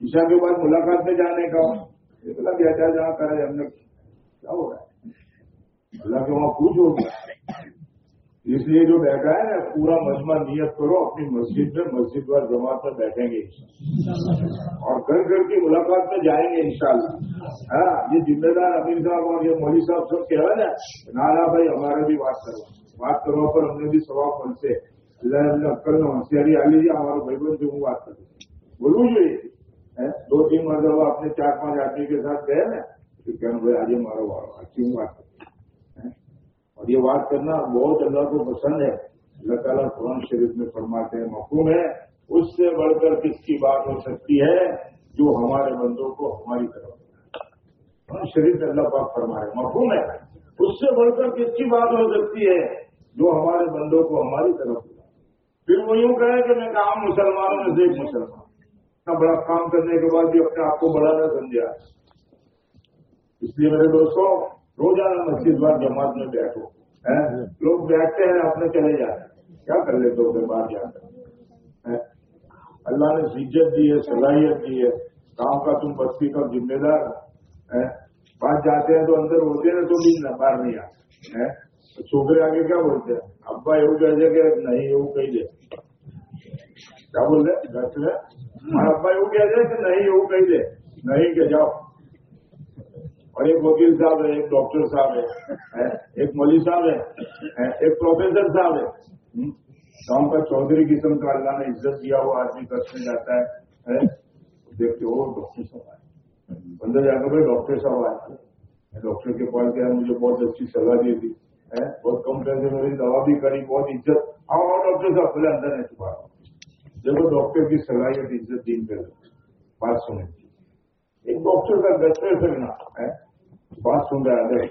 عشا کے بعد ملاقات میں جانے کا اتنا اچھا جہاں کرے، ہم نے کیا ہو رہا ہے؟ اللہ کے وہاں کچھ ہو گیا۔ اس لیے جو بیٹھا ہے نا پورا مجمع نیت کرو، اپنی مسجد میں مسجد وال جماعت میں بیٹھیں گے اور گھر گھر کی ملاقات میں جائیں گے انشاءاللہ ہاں یہ ذمہ دار امیر صاحب اور یہ مولوی صاحب سب کہہ رہے نا نانا بھائی ہمارے بھی بات کرو۔ بات کرو پر ہم نے بھی سواب بن سے۔ اللہ اللہ کل ہوشیاری آ لیجیے ہمارے بھائی بہن سے ہوں بات کروں بولوں ہاں، جو دو تین مرتبہ اپنے چار پانچ آدمی کے ساتھ گئے نا تو کہنا بھائی آج مارو اچھی بات اور یہ بات کرنا بہت اللہ کو پسند ہے۔ اللہ تعالیٰ قرآن شریف میں فرماتے ہیں، مفہوم ہے، اس سے بڑھ کر کس کی بات ہو سکتی ہے جو ہمارے بندوں کو ہماری طرف قرآن شریف اللہ پاک فرما رہے مفہوم ہے، اس سے بڑھ کر کس کی بات ہو سکتی ہے جو ہمارے بندوں کو ہماری طرف پھر وہ یوں کہے کہ میں کام مسلمانوں میں سے ایک مسلمان بڑا کام کرنے کے بعد بھی اپنے آپ کو بڑا نہ سمجھا۔ اس لیے میرے دوستوں روزانہ مسجد بار جماعت میں بیٹھو لوگ بیٹھتے ہیں، اپنے چلے جاتے ہیں۔ کیا کر لیتے ہو باہر جا کر؟ اللہ نے عزت دی ہے، صلاحیت دی ہے۔ گاؤں کا تم بستی کا ذمہ دار ہے جاتے ہیں تو اندر ہوتے ہیں، تو بھی باہر نہیں آتے چھوکرے آگے کیا بولتے ہیں؟ ابا یہ کہتے کہ نہیں یہ کہی دے۔ کیا بولتے گھر سے؟ ہاں، ابا یہ کہتے کہ نہیں یہ کہی دے۔ نہیں کہ جاؤ۔ اور ایک وکیل صاحب ہے، ایک ڈاکٹر صاحب ہے ایک مولوی صاحب ہے ایک پروفیسر صاحب ہے۔ گاؤں کا چودھری قسم کا اللہ نے عزت دیا ہوا آدمی کرنے جاتا ہے دیکھتے ہو ڈاکٹر صاحب آئے۔ اندر جا کر ڈاکٹر صاحب آئے۔ ڈاکٹر کے پاس گیا، مجھے بہت اچھی سلاح دی تھی بہت کم پیسے میری دوا بھی کری، بہت عزت۔ ہاں ڈاکٹر صاحب پہلے اندر نہیں چھپا دیکھو ڈاکٹر کی صلاحیت، عزت دین کر بات سنیں۔ ایک ڈاکٹر کا دستے سکنا ہے بات سن رہا ہے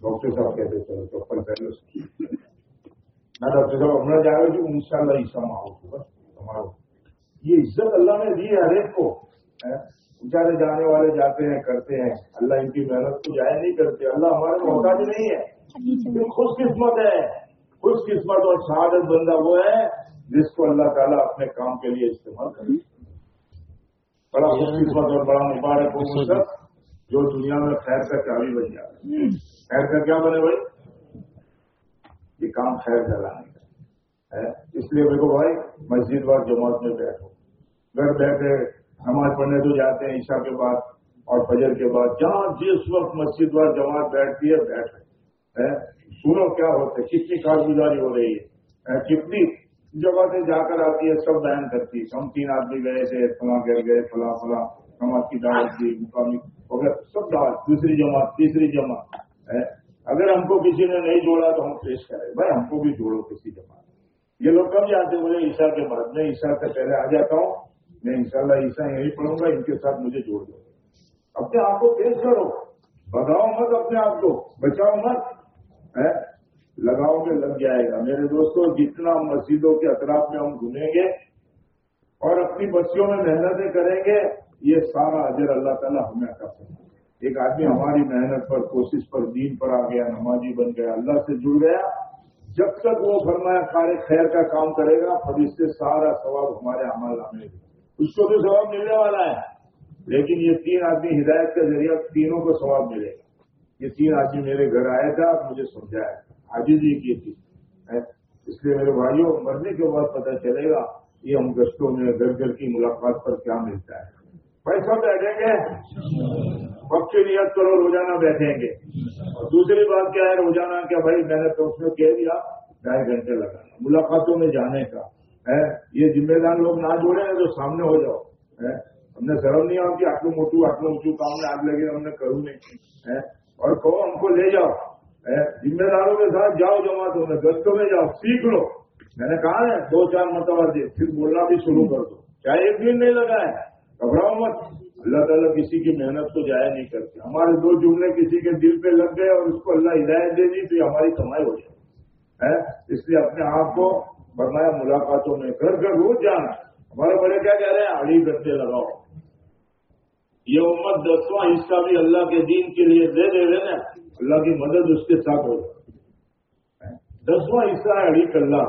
ڈاکٹر صاحب کہتے چلو چپل پہلے نہ ڈاکٹر صاحب اپنا جائے گا کہ ان شاء اللہ عیسا ماحول ہوگا ہمارا یہ عزت اللہ نے دی ہے ہر ایک کو بیچارے جانے والے جاتے ہیں کرتے ہیں اللہ ان کی محنت کو ضائع نہیں کرتے اللہ ہمارے محتاج نہیں ہے خوش قسمت ہے خوش قسمت اور شہادت بندہ وہ ہے جس کو اللہ تعالیٰ اپنے کام کے لیے استعمال کرے بڑا خوش قسمت اور بڑا مبارک ہو جو دنیا میں خیر کا چابی بن جائے خیر کا کیا بنے بھائی؟ یہ کام خیر کا لانے کا ہے۔ اس لیے دیکھو بھائی مسجد وار جماعت میں بیٹھو۔ گھر بیٹھے نماز پڑھنے تو جاتے ہیں عشاء کے بعد اور فجر کے بعد۔ جہاں جس وقت مسجد وار جماعت بیٹھتی ہے بیٹھے سنو کیا ہوتا ہے کتنی کارگزاری ہو رہی ہے۔ کتنی جگہ سے جا کر آتی ہے سب بیان کرتی ہے ہم تین آدمی گئے تھے فلاں گھر گئے فلاں فلاں۔ نماز کی دعوت دی مقامی سب دعوت دوسری جماعت، تیسری جماعت ہے اگر ہم کو کسی نے نہیں جوڑا تو ہم پیش کریں۔ بھائی، ہم کو بھی جوڑو کسی جماعت یہ لوگ کب جاتے بولے عیسا کے بعد میں۔ عیسا سے پہلے آ جاتا ہوں۔ میں ان شاء اللہ عیسا یہی پڑھوں گا، ان کے ساتھ مجھے جوڑ دو۔ اپنے آپ کو پیش کرو۔ بتاؤ مت اپنے آپ کو، بچاؤ مت لگاؤ میں لگ جائے گا۔ میرے دوستوں جتنا مسجدوں کے اطراف میں ہم گھومیں گے اور اپنی بچیوں میں محنتیں کریں گے یہ سارا اجر اللہ تعالیٰ ہمیں عطا سکتا ایک آدمی ہماری محنت پر، کوشش پر، دین پر آ گیا، نمازی بن گیا، اللہ سے جڑ گیا، جب تک وہ فرمایا کارے خیر کا کام کرے گا، پھر اس سے سارا ثواب ہمارے عمل آنے اس کو بھی ثواب ملنے والا ہے۔ لیکن یہ تین آدمی ہدایت کا ذریعہ تینوں کو ثواب ملے۔ گا یہ تین آدمی میرے گھر آیا تھا مجھے سمجھایا آجی جی کی تھی۔ اس لیے میرے بھائیوں، مرنے کے بعد پتہ چلے گا یہ ہم گشتوں میں گھر گھر کی ملاقات پر کیا ملتا ہے۔ پیسہ بیٹھیں گے؟ وقت کی نیت کرو، روزانہ بیٹھیں گے۔ اور دوسری بات کیا ہے؟ روزانہ کیا بھائی میں نے تو اس میں کہہ دیا، ڈھائی گھنٹے لگانا۔ ملاقاتوں میں جانے کا ہے یہ ذمہ دار لوگ نہ جوڑے ہیں تو سامنے ہو جاؤ ہم نے شرم نہیں آؤ کہ آٹلو موٹو آٹلو اونچو کام میں آگ لگے، ہم نے کروں نہیں اور کہو ہم کو لے جاؤ ذمہ داروں کے ساتھ جاؤ جماعتوں میں، گستوں میں جاؤ، سیکھ لو۔ میں نے کہا ہے، دو چار مرتبہ دے، پھر بولنا بھی شروع کر دو۔ چاہے ایک دن نہیں لگا ہے گھبراؤ مت اللہ تعالیٰ کسی کی محنت کو ضائع نہیں کرتے. ہمارے دو جملے کسی کے دل پہ لگ گئے اور اس کو اللہ ہدایت دے دی تو یہ ہماری کمائی ہو جائے اس لیے اپنے آپ کو برمایا ملاقاتوں میں گھر گھر روز جانا. ہمارے بڑے کیا کہہ رہے ہیں؟ اڑی گدے لگاؤ. یہ امت دسواں حصہ بھی اللہ کے دین کے لیے دے دے رہے نا اللہ کی مدد اس کے ساتھ ہو. دسواں حصہ ہے اڑی کلّا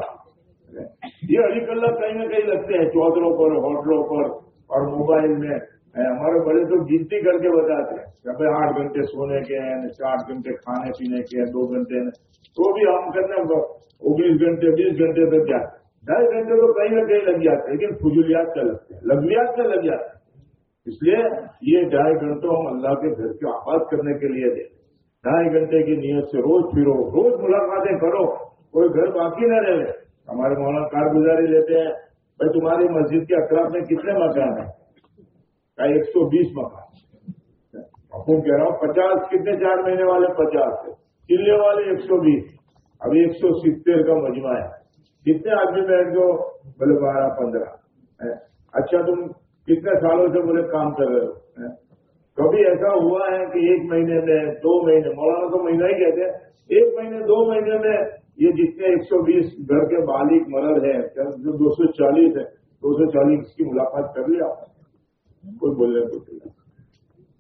یہ اڑی کلّا کہیں نہ کہیں لگتے ہیں. چودروں پر، ہوٹلوں پر اور موبائل میں ہمارے بڑے تو گنتی کر کے بتاتے ہیں، کہ بھائی آٹھ گھنٹے سونے کے ہیں چار گھنٹے کھانے پینے کے ہیں، دو گھنٹے تو بھی ہم کرنے بیس گھنٹے بیس گھنٹے تک جاتے ڈھائی گھنٹے تو کہیں نہ کہیں لگ جاتے لیکن فضولیات کا لگتے ہیں لگویات کا لگ جاتے ہیں اس لیے یہ ڈھائی گھنٹوں ہم اللہ کے گھر کو آباد کرنے کے لیے دیں۔ ڈھائی گھنٹے کی نیت سے روز پھرو، روز ملاقاتیں کرو، کوئی گھر باقی نہ رہے۔ ہمارے مولانا کارگزاری لیتے ہیں بھائی تمہاری مسجد کے اطراف میں کتنے مکان ہیں؟ ایک سو بیس مکان۔ حکوم کہہ رہا ہوں پچاس، کتنے چار مہینے والے؟ پچاس چلے والے ایک سو بیس۔ ابھی ایک سو ستر کا مجمع ہے۔ کتنے آدمی بیٹھ گو بولے بارہ، پندرہ۔ اچھا تم کتنے سالوں سے بولے کام کر رہے ہو؟ کبھی ایسا ہوا ہے کہ ایک مہینے میں، دو مہینے، مولانا تو مہینہ ہی کہتے ہیں، ایک مہینے، دو مہینے میں یہ جتنے ایک سو بیس گھر کے بالک مرد ہیں، جو دو سو چالیس ہے دو سو چالیس کی ملاقات کر لیا۔ کوئی بولنے کو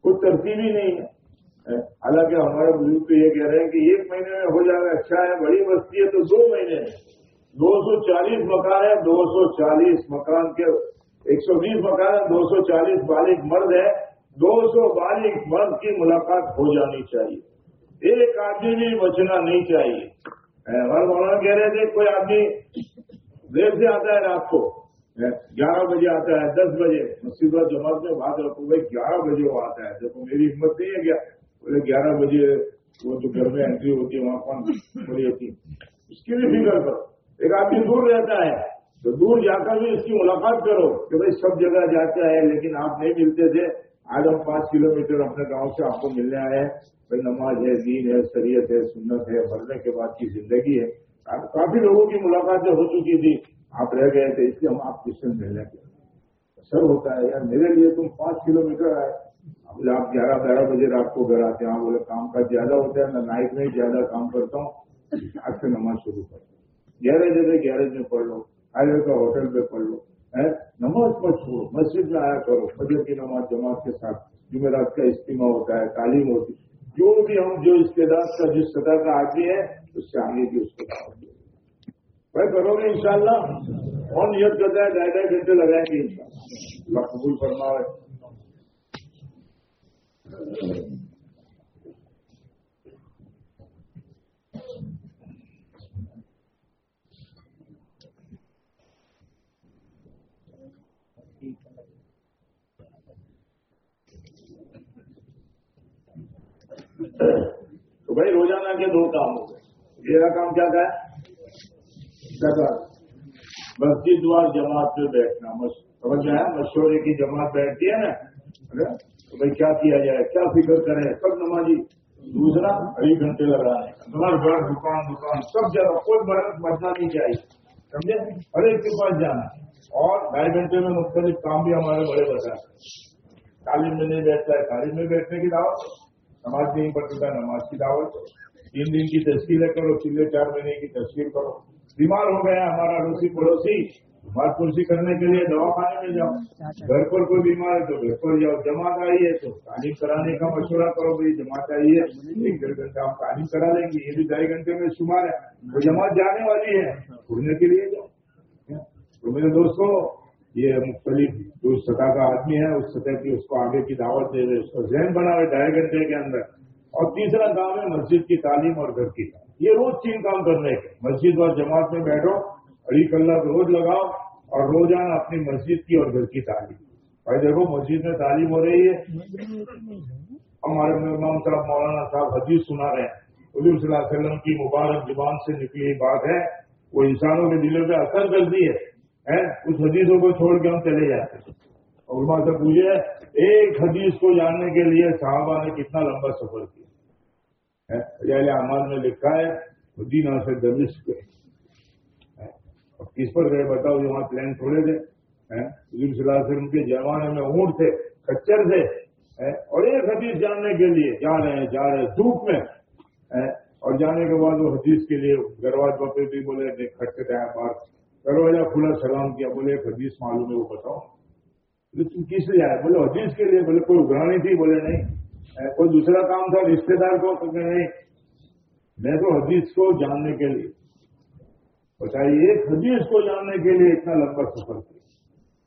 کوئی ترتیب ہی نہیں ہے۔ حالانکہ ہمارے بزرگ تو یہ کہہ رہے ہیں کہ ایک مہینے میں ہو جائے گا اچھا ہے، بڑی بستی ہے، تو دو مہینے میں دو سو چالیس مکان ہے دو سو چالیس مکان کے، ایک سو بیس مکان دو سو چالیس بالغ مرد ہے دو سو بالغ مرد کی ملاقات ہو جانی چاہیے۔ ایک آدمی بھی بچنا نہیں چاہیے۔ مولانا کہہ رہے تھے، کوئی آدمی دیر سے آتا ہے رات کو گیارہ بجے آتا ہے، دس بجے مسجد جماعت میں بات رکھو، بھائی گیارہ بجے وہ آتا ہے۔ دیکھو، میری ہمت نہیں ہے کیا بولے گیارہ بجے وہ جو گھر میں انٹری ہوتی ہے، وہاں پر بڑی ہوتی اس کی بھی فکر کرو۔ ایک آدمی دور رہتا ہے، تو دور جا کر بھی اس کی ملاقات کرو کہ بھائی سب جگہ جاتا ہے، لیکن آپ نہیں ملتے تھے۔ آج ہم پانچ کلو میٹر اپنے گاؤں سے آپ کو ملنے آئے ہیں۔ بھائی، نماز ہے، دین ہے، شریعت ہے، سنت ہے، مرنے کے بعد کی زندگی ہے۔ کافی لوگوں کی ملاقاتیں ہو چکی تھی، آپ رہ گئے تھے، اس لیے ہم آپ کس سے ملنے کے سر ہوتا ہے، یار، میرے لیے تم پانچ کلو میٹر آئے۔ بولے، آپ گیارہ بارہ بجے رات کو گھر آتے ہیں۔ بولے، کام کا زیادہ ہوتا ہے، میں نائٹ میں زیادہ کام کرتا ہوں۔ آج سے نماز شروع کرتا ہوں گیارہ جگہ گیارہ میں پڑھ لو ہائی کا ہوٹل پہ پڑھ لو۔ نماز پر چھوڑو، مسجد میں آیا کرو، فجر کی نماز جماعت کے ساتھ، جمعرات کا اجتماع ہوتا ہے، تعلیم ہوتی ہے۔ جو بھی ہم، جو استعداد کا، جس سطح کا آدمی ہے، اس سے آگے بھی اس کو دعوت بھائی، کرو گے ان شاء اللہ اور نیت کرتا ہے، ڈھائی ڈھائی گھنٹے لگائیں گے ان شاء اللہ قبول کرنا تو بھائی روزانہ کے دو کام ہو گئے میرا کام کیا ہے مسجد دوار جماعت میں بیٹھنا۔ سمجھ میں مشورے کی جماعت بیٹھتی ہے نا۔ تو بھائی کیا کیا جائے؟ کیا فکر کریں؟ سب نمازی۔ دوسرا ابھی گھنٹے لگا گھر گھر دکان دکان۔ سب جگہ کوئی برف بچنا نہیں چاہیے سمجھے؟ ہر ایک کے پاس جانا۔ اور ڈھائی گھنٹے میں مختلف کام بھی ہمارے بڑے بتاتے تعلیم میں نہیں بیٹھتا ہے تعلیم میں بیٹھنے کی دعوت نماز نہیں پڑتی نماز کی دعوت تین دن کی تشکیلیں کرو پچھلے چار مہینے کی تشکیل کرو۔ بیمار ہو گیا ہمارا روسی پڑوسی۔ بات کرسی کرنے کے لیے دوا کھانے میں جاؤ۔ گھر پر کوئی بیمار ہے تو گھر پر جاؤ۔ جماعت آئی ہے تو تعلیم کرانے کا مشورہ کرو بھائی، جماعت آئی ہے۔ ایک ڈیڑھ گھنٹہ ہم تعلیم کرا لیں گے، یہ بھی ڈھائی گھنٹے میں شمار ہے۔ وہ جماعت جانے والی ہے گھرنے کے لیے جاؤ۔ ہاں۔ تو میرے دوستوں یہ مختلف جو سطح کا آدمی ہے، اس سطح کی اس کو آگے کی دعوت دے رہے، اس کو ذہن بنا رہے ڈھائی گھنٹے کے اندر۔ اور تیسرا کام ہے مسجد کی تعلیم اور گھر کی تعلیم۔ یہ روز تین کام کرنے کے۔ مسجد اور جماعت میں بیٹھو اڑی کلر روز لگاؤ اور روزانہ اپنی مسجد کی اور گھر کی تعلیم۔ بھائی دیکھو، مسجد میں تعلیم ہو رہی ہے۔ ہمارے امام صاحب مولانا صاحب حدیث سنا رہے ہیں۔ حضور صلی اللہ علیہ وسلم کی مبارک زبان سے نکلی بات ہے۔ وہ انسانوں کے دلوں پہ اثر کرتی ہے۔ اس حدیثوں کو چھوڑ کے ہم چلے جاتے ہیں۔ اور وہاں سے پوچھے، ایک حدیث کو جاننے کے لیے صحابہ نے کتنا لمبا سفر کیا؟ احمد میں لکھا ہے، مدینہ سے دمش کے۔ اور کس پر گئے بتاؤ جو وہاں پلان چھوڑے تھے۔ حضور صلی اللہ علیہ وسلم کے جوان میں اونٹ تھے، کچر تھے۔ اور ایک حدیث جاننے کے لیے جا رہے ہیں، جا رہے ہیں دھوپ میں۔ اور جانے کے بعد وہ حدیث کے لیے گرواز پہ بھی بولے کھٹکے باہر۔ دروازہ کھلا سلام کیا، بولے ایک حدیث معلوم ہے، وہ بتاؤ۔ تم کس لیے آئے بولے حدیث کے لیے، بولے کوئی اگرانی تھی، بولے نہیں۔ کوئی دوسرا کام تھا رشتے دار کو نہیں۔ میں تو حدیث کو جاننے کے لیے۔ بتائیے، ایک حدیث کو جاننے کے لیے اتنا لمبا سفر کیا۔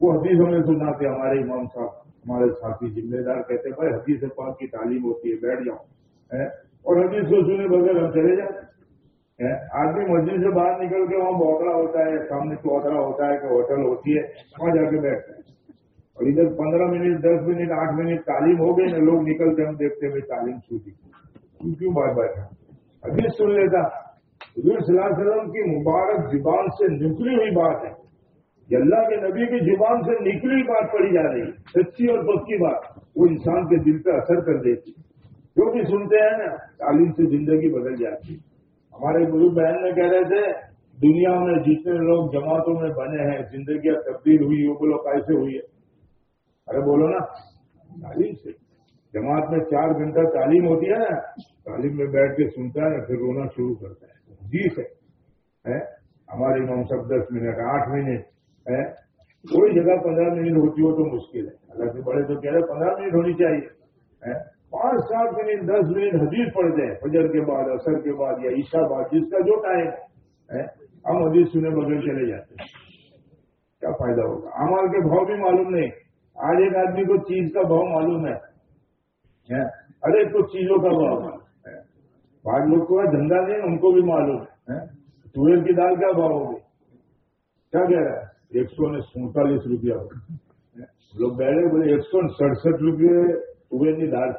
وہ حدیث ہمیں سنا تھے ہمارے امام صاحب، ہمارے ساتھی ذمہ دار کہتے ہیں، بھائی، حدیث پاک کی تعلیم ہوتی ہے، بیٹھ جاؤ۔ اور حدیث کو سنے بغیر ہم چلے جائیں آدمی مسجد سے باہر نکل کے وہاں بوترا ہوتا ہے، سامنے چوترا ہوتا ہے کہ ہوٹل ہوتی ہے، وہاں جا کے بیٹھتے ہیں اور ادھر پندرہ منٹ، دس منٹ، آٹھ منٹ تعلیم ہو گئی نا، لوگ نکلتے ہم دیکھتے ہوئے تعلیم چھوٹی کیوں کیوں بات بیٹھا ابھی سن لیتا، حضور صلی اللہ علیہ وسلم کی مبارک زبان سے نکلی ہوئی بات ہے۔ یہ اللہ کے نبی کی زبان سے نکلی بات پڑی جا رہی ہے۔ سچی اور پکی بات، وہ انسان کے دل پہ اثر کر دیتی جو بھی سنتے ہیں نا، تعلیم سے زندگی بدل جاتی ہے۔ ہمارے بزرگ بہن نے کہہ رہے تھے، دنیا میں جتنے لوگ جماعتوں میں بنے ہیں، زندگیاں تبدیل ہوئی، وہ بولو کیسے ہوئی ہے ارے بولو نا، تعلیم سے۔ جماعت میں چار گھنٹہ تعلیم ہوتی ہے نا تعلیم میں بیٹھ کے سنتا ہے نا پھر رونا شروع کرتا ہے۔ جی سے۔ ہماری امام سب دس منٹ آٹھ منٹ ہے؟ کوئی جگہ پندرہ منٹ ہوتی ہو تو مشکل ہے۔ اللہ سے بڑے تو کہہ رہے پندرہ منٹ ہونی چاہیے۔ پانچ سات منٹ دس منٹ حدیث پڑھتے ہیں فجر کے بعد اثر کے بعد یا عشا بعد، جس کا جو ٹائم ہے، ہم حدیث سنے بغیر چلے جاتے ہیں۔ کیا فائدہ ہوگا؟ امال کے بھاؤ بھی معلوم نہیں۔ آج ایک آدمی کو چیز کا بھاؤ معلوم ہے۔ ارے کچھ چیزوں کا بھاؤ ہے۔ بعض لوگ کو دھندا نہیں ان کو بھی معلوم ہے۔ تور کی دال کیا بھاؤ ہوگی؟ کیا کہہ رہا ہے؟ ایک سو سینتالیس روپیہ ہوگا۔ لوگ بیٹھے، بولے، ایک سو سڑسٹھ روپیے تب دوں گا دار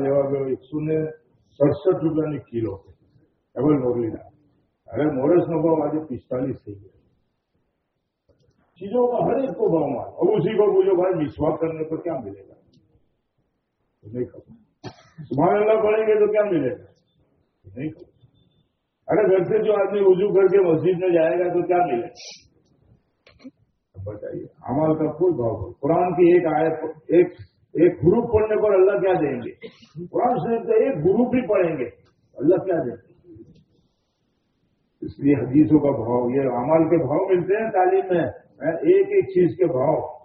لے سو سڑسٹھ روپیہ مورج نا پتاس چیزوں میں ہر ایک بھاؤ اب شکوا کریں گے تو کیا ملے گا پڑے گا تو کیا ملے گا نہیں گھر سے جو آدمی رجوع گھر کے مسجد میں جائے گا تو کیا ملے گا پر چاہیے عمل کا کوئی بھاؤ ہو قرآن کی ایک آیت ایک ایک گروپ پڑھنے پر اللہ کیا دیں گے؟ قرآن شریف کا ایک گروپ ہی پڑھیں گے۔ اللہ کیا دیں گے؟ اس لیے حدیثوں کا بھاؤ یہ عمل کے بھاؤ ملتے ہیں تعلیم میں۔ ایک ایک چیز کے بھاؤ۔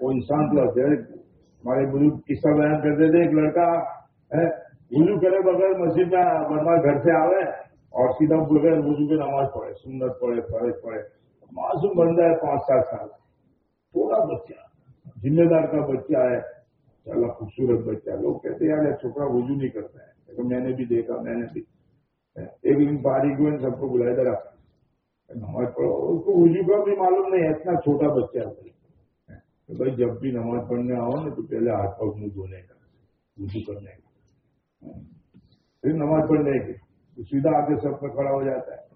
وہ انسان کو ہمارے بزرگ قصہ بیان کرتے تھے ایک لڑکا وزو کرے بغیر مسجد میں بنوا گھر سے آئے اور سیدھا بغیر وزو کی نماز پڑھے، سنت پڑھے، فرض پڑھے۔ معصوم بندہ ہے پانچ سات سال۔ تھوڑا بچہ۔ ذمہ دار کا بچہ ہے۔ چلا خوبصورت بچہ لوگ کہتے ہیں، یار چھوٹا چھوکرا نہیں کرتا ہے۔ لیکن میں نے بھی دیکھا، میں نے بھی۔ ایک دن باریک ان سب کو بلایا ذرا نماز پڑھو۔ اس کو وجو کا بھی معلوم نہیں ہے، اتنا چھوٹا بچہ ہے۔ بھائی، جب بھی نماز پڑھنے آؤ نا، تو پہلے ہاتھ پاؤں منہ دھونے کا وجو کرنے کا۔ پھر نماز پڑھنے کی سیدھا آ کے سب پہ کھڑا ہو جاتا ہے۔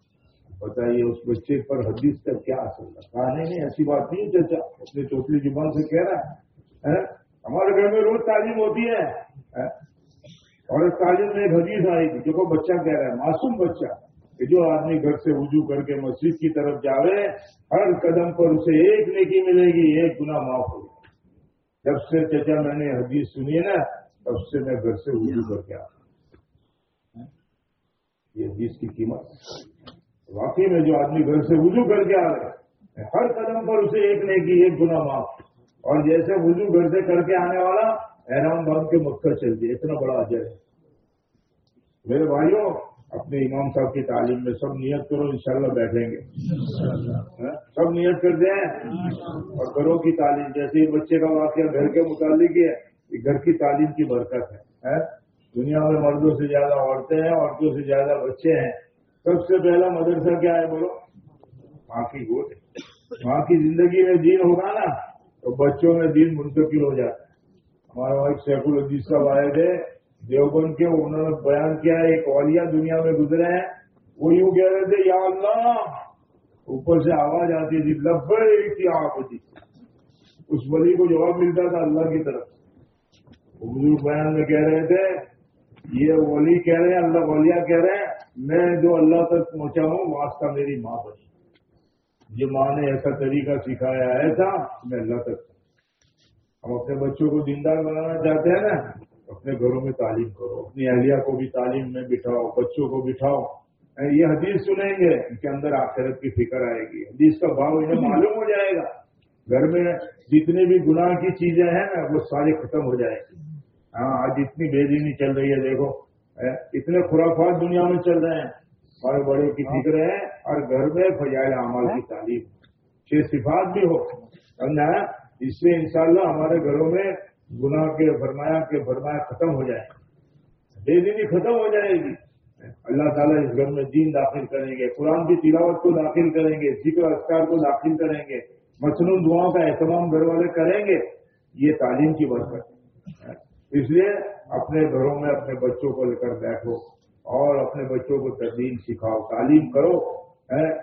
بتائیے اس بچے پر حدیث کا کیا اثر رہا نہیں نہیں ایسی بات نہیں چاچا اپنے چوتھی زبان سے کہہ رہا ہے ہمارے گھر میں روز تعلیم ہوتی ہے اور اس تعلیم میں ایک حدیث آئی تھی جو بچہ کہہ رہا ہے، معصوم بچہ، کہ جو آدمی گھر سے وجو کر کے مسجد کی طرف جاوے، ہر قدم پر اسے ایک نیکی ملے گی، ایک گنا معاف ہوگا جب سے چچا میں نے حدیث سنی ہے نا، تب سے میں گھر سے وجو کر کے آ یہ حدیث کی قیمت۔ واقعی میں جو آدمی گھر سے وضو کر کے آ رہا ہے ہر قدم پر اسے ایک نیکی ایک گنا معاف اور جیسے وضو گھر سے کر کے آنے والا، احرام باندھ کے مکھر چل دیا اتنا بڑا اجر ہے۔ میرے بھائیوں، اپنے امام صاحب کی تعلیم میں سب نیت کرو، انشاءاللہ بیٹھیں گے۔ ہاں؟ سب نیت کر دیں۔ اور گھروں کی تعلیم، جیسے یہ بچے کا واقعہ گھر کے متعلق ہے، یہ گھر کی تعلیم کی برکت ہے۔ ہاں؟ دنیا میں مردوں سے زیادہ عورتیں ہیں، عورتوں سے زیادہ بچے ہیں۔ سب سے پہلا مدرسہ کیا ہے بولو؟ ماں کی گوٹ ماں کی زندگی میں جین ہوگا نا تو بچوں میں دین منتقل ہو جاتا ہے۔ ہمارے وہاں ایک شیخ العزیز صاحب آئے تھے دیوبند کے انہوں نے بیان کیا ایک والیا دنیا میں گزرے ہیں۔ وہ یوں کہہ رہے تھے یا اللہ اوپر سے آواز آتی تھی لبے کی آپ ہوتی اس ولی کو جواب ملتا تھا اللہ کی طرف وہ بزرگ بیان میں کہہ رہے تھے یہ ولی کہہ رہے ہیں اللہ ولیا کہہ رہے ہیں۔ میں جو اللہ تک پہنچا ہوں، واسطہ میری ماں بنی۔ یہ ماں نے ایسا طریقہ سکھایا، ایسا میں اللہ تک ہم اپنے بچوں کو دیندار بنانا چاہتے ہیں نا، اپنے گھروں میں تعلیم کرو، اپنی اہلیہ کو بھی تعلیم میں بٹھاؤ، بچوں کو بٹھاؤ۔ یہ حدیث سنیں گے، ان کے اندر آخرت کی فکر آئے گی۔ حدیث کا بھاؤ انہیں معلوم ہو جائے گا۔ گھر میں جتنی بھی گناہ کی چیزیں ہیں نا، وہ ساری ختم ہو جائے گی۔ ہاں آج اتنی بے دینی چل رہی ہے، دیکھو۔ اتنے خرافات دنیا میں چل رہے ہیں۔ بڑے بڑے کی فکر ہے اور گھر میں فضائل اعمال کی تعلیم۔ چھ صفات بھی ہو۔ اس سے انشاءاللہ ہمارے گھروں میں گناہ کے فرمایا کے فرمایا ختم ہو جائے۔ بے دینی ختم ہو جائے گی۔ اللہ تعالیٰ اس گھر میں دین داخل کریں گے۔ قرآن کی تلاوت کو داخل کریں گے۔ ذکر اسکار کو داخل کریں گے۔ مصنوع دعاؤں کا اہتمام گھر والے کریں گے۔ یہ تعلیم کی برکت ہے۔ اس لیے اپنے گھروں میں اپنے بچوں کو لے کر بیٹھو اور اپنے بچوں کو تعلیم سکھاؤ، تعلیم کرو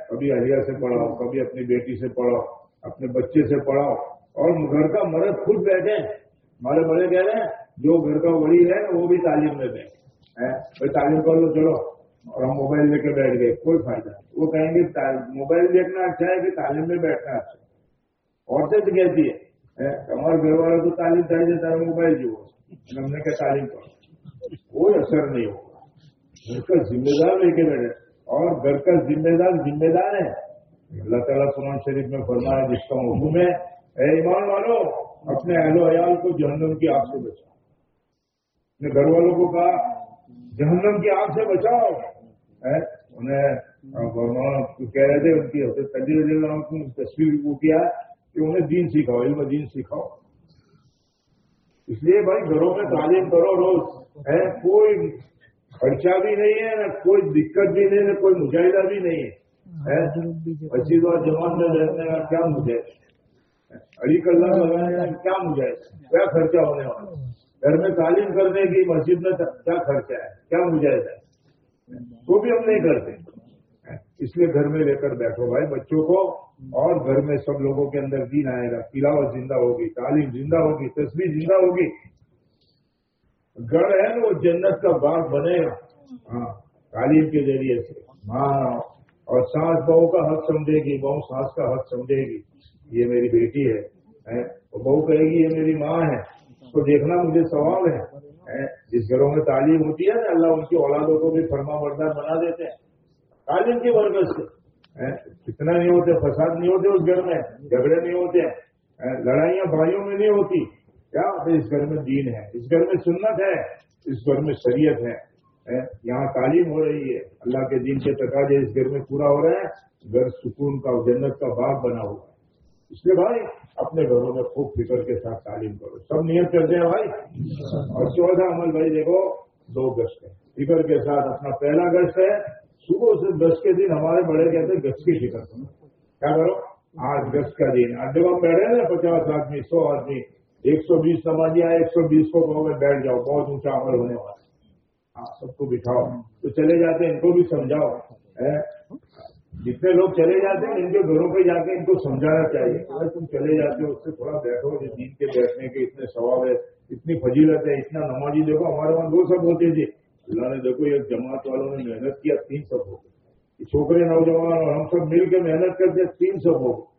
کبھی اہلیہ سے پڑھاؤ، کبھی اپنی بیٹی سے پڑھاؤ، اپنے بچے سے پڑھاؤ۔ اور گھر کا مرد خود بیٹھے۔ ہمارے بڑے کہہ رہے ہیں، جو گھر کا بڑی ہے، وہ بھی تعلیم میں بیٹھے۔ تعلیم کر لو، چلو۔ اور ہم موبائل لے کے بیٹھ گئے، کوئی فائدہ نہیں۔ وہ کہیں گے موبائل دیکھنا اچھا ہے کہ تعلیم میں بیٹھنا اچھا ہے۔ عورتیں تو کہتی ہے ہمارے گھر والوں کو تعلیم چاہیے موبائل جو ہم نے کیا تعلیم کرو کوئی اثر نہیں ہوگا۔ گھر کا ذمہ دار لے کے بیٹھے۔ اور گھر کا ذمہ دار ذمہ دار ہے۔ اللہ تعالیٰ قرآن شریف میں فرمایا، جس کا حکم ہے، اے ایمان والو، اپنے اہل و عیال کو جہنم کی آگ سے بچاؤ۔ اپنے گھر والوں کو کہا، جہنم کی آگ سے بچاؤ۔ انہیں کہہ رہے تھے، ان کی حضرت تصویر وہ کیا کہ انہیں دین سکھاؤ، علم دین سکھاؤ۔ اس لیے بھائی گھروں میں تعلیم کرو روز ہے کوئی خرچہ بھی نہیں ہے نہ کوئی دقت بھی نہیں نہ کوئی مجاہدہ بھی نہیں ہے اچھی بات جوان میں رہنے کا کیا مجھے علی کلّہ لگانے کا کیا مجھے کیا خرچہ ہونے والا؟ گھر میں تعلیم کرنے کی مسجد میں کیا خرچہ ہے؟ کیا مجاہدہ ہے؟ وہ بھی ہم نہیں کرتے۔ اس لیے گھر میں لے کر بیٹھو بھائی، بچوں کو اور گھر میں سب لوگوں کے اندر دین آئے گا۔ تلاوت زندہ ہوگی، تعلیم زندہ ہوگی تصویر زندہ ہوگی۔ گڑھ ہے نا، وہ جنت کا باغ بنے گا۔ ہاں تعلیم کے ذریعے سے۔ ہاں اور سانس بہو کا حق سمجھے گی، بہو سانس کا حق سمجھے گی۔ یہ میری بیٹی ہے بہو کہے گی، یہ میری ماں ہے۔ اس کو دیکھنا مجھے سوال ہے جس گھروں میں تعلیم ہوتی ہے نا، اللہ ان کی اولادوں کو بھی فرما بردار بنا دیتے ہیں۔ تعلیم کی برکت سے کتنا نہیں ہوتے، فساد نہیں ہوتے اس گھر میں، جھگڑے نہیں ہوتے لڑائیاں بھائیوں میں نہیں ہوتی۔ کیا اس گھر میں دین ہے؟ اس گھر میں سنت ہے، اس گھر میں شریعت ہے یہاں تعلیم ہو رہی ہے۔ اللہ کے دین کے تقاضے اس گھر میں پورا ہو رہا ہے گھر سکون کا جنت کا باغ بنا ہوا ہے۔ اس لیے بھائی، اپنے گھروں میں خوب فکر کے ساتھ تعلیم کرو۔ سب نیت کرتے ہیں بھائی۔ اور چودہ عمل بھائی، دیکھو، دو گشت ہے۔ فکر کے ساتھ اپنا پہلا گشت ہے صبح سے دس کے دن ہمارے بڑے کہتے ہیں گز کی فکر کیا کرو؟ آج گز کا دن۔ آج جب ہم بیٹھے نا پچاس آدمی، سو آدمی، ایک سو بیس سمجھ آئے ایک سو بیس کو کہو گے بیٹھ جاؤ، بہت اونچا عمل ہونے والا ہاں سب کو بٹھاؤ۔ تو چلے جاتے ہیں، ان کو بھی سمجھاؤ۔ جتنے لوگ چلے جاتے ہیں، ان کے گھروں پہ جا کے ان کو سمجھانا چاہیے۔ اگر تم چلے جاتے ہو، اس سے تھوڑا بیٹھو دین کے بیٹھنے کے اتنے ثواب ہے اتنی فضیلت ہے، اتنا نمازی۔ دیکھو، ہمارے وہاں دو سب ہوتے تھے۔ اللہ نے دیکھو ایک جماعت والوں نے محنت کیا، تین سو ہو گئے۔ چھوکرے، نوجوان اور ہم سب مل کے محنت کرتے تین سو ہو گئے۔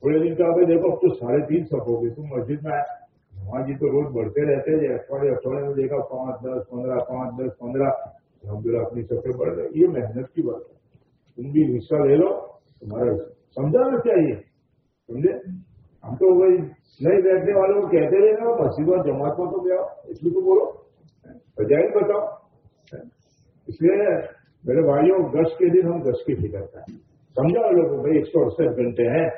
تھوڑے دن کا دیکھو، اب تو ساڑھے تین سو ہو گئے۔ تم مسجد میں آئے وہاں جی تو روز بڑھتے رہتے تھے اٹھواڑے اٹھواڑے میں دیکھا، پانچ، دس، پندرہ، پانچ، دس، پندرہ۔ الحمد للہ اپنی سفر بڑھ رہے یہ محنت کی بات ہے۔ تم بھی حصہ لے لو۔ تمہارا سمجھانا چاہیے سمجھے؟ ہم تو وہی نہیں بیٹھنے والوں کو کہتے رہے نا مسجد اور جماعت کو تو گیا اس لیے تو بولو۔ بجائے بتاؤ۔ اس لیے میرے بھائیوں گش کے دن ہم گش کی فکر کریں سمجھا لوگ بھائی، ایک سو اڑسٹھ گھنٹے ہیں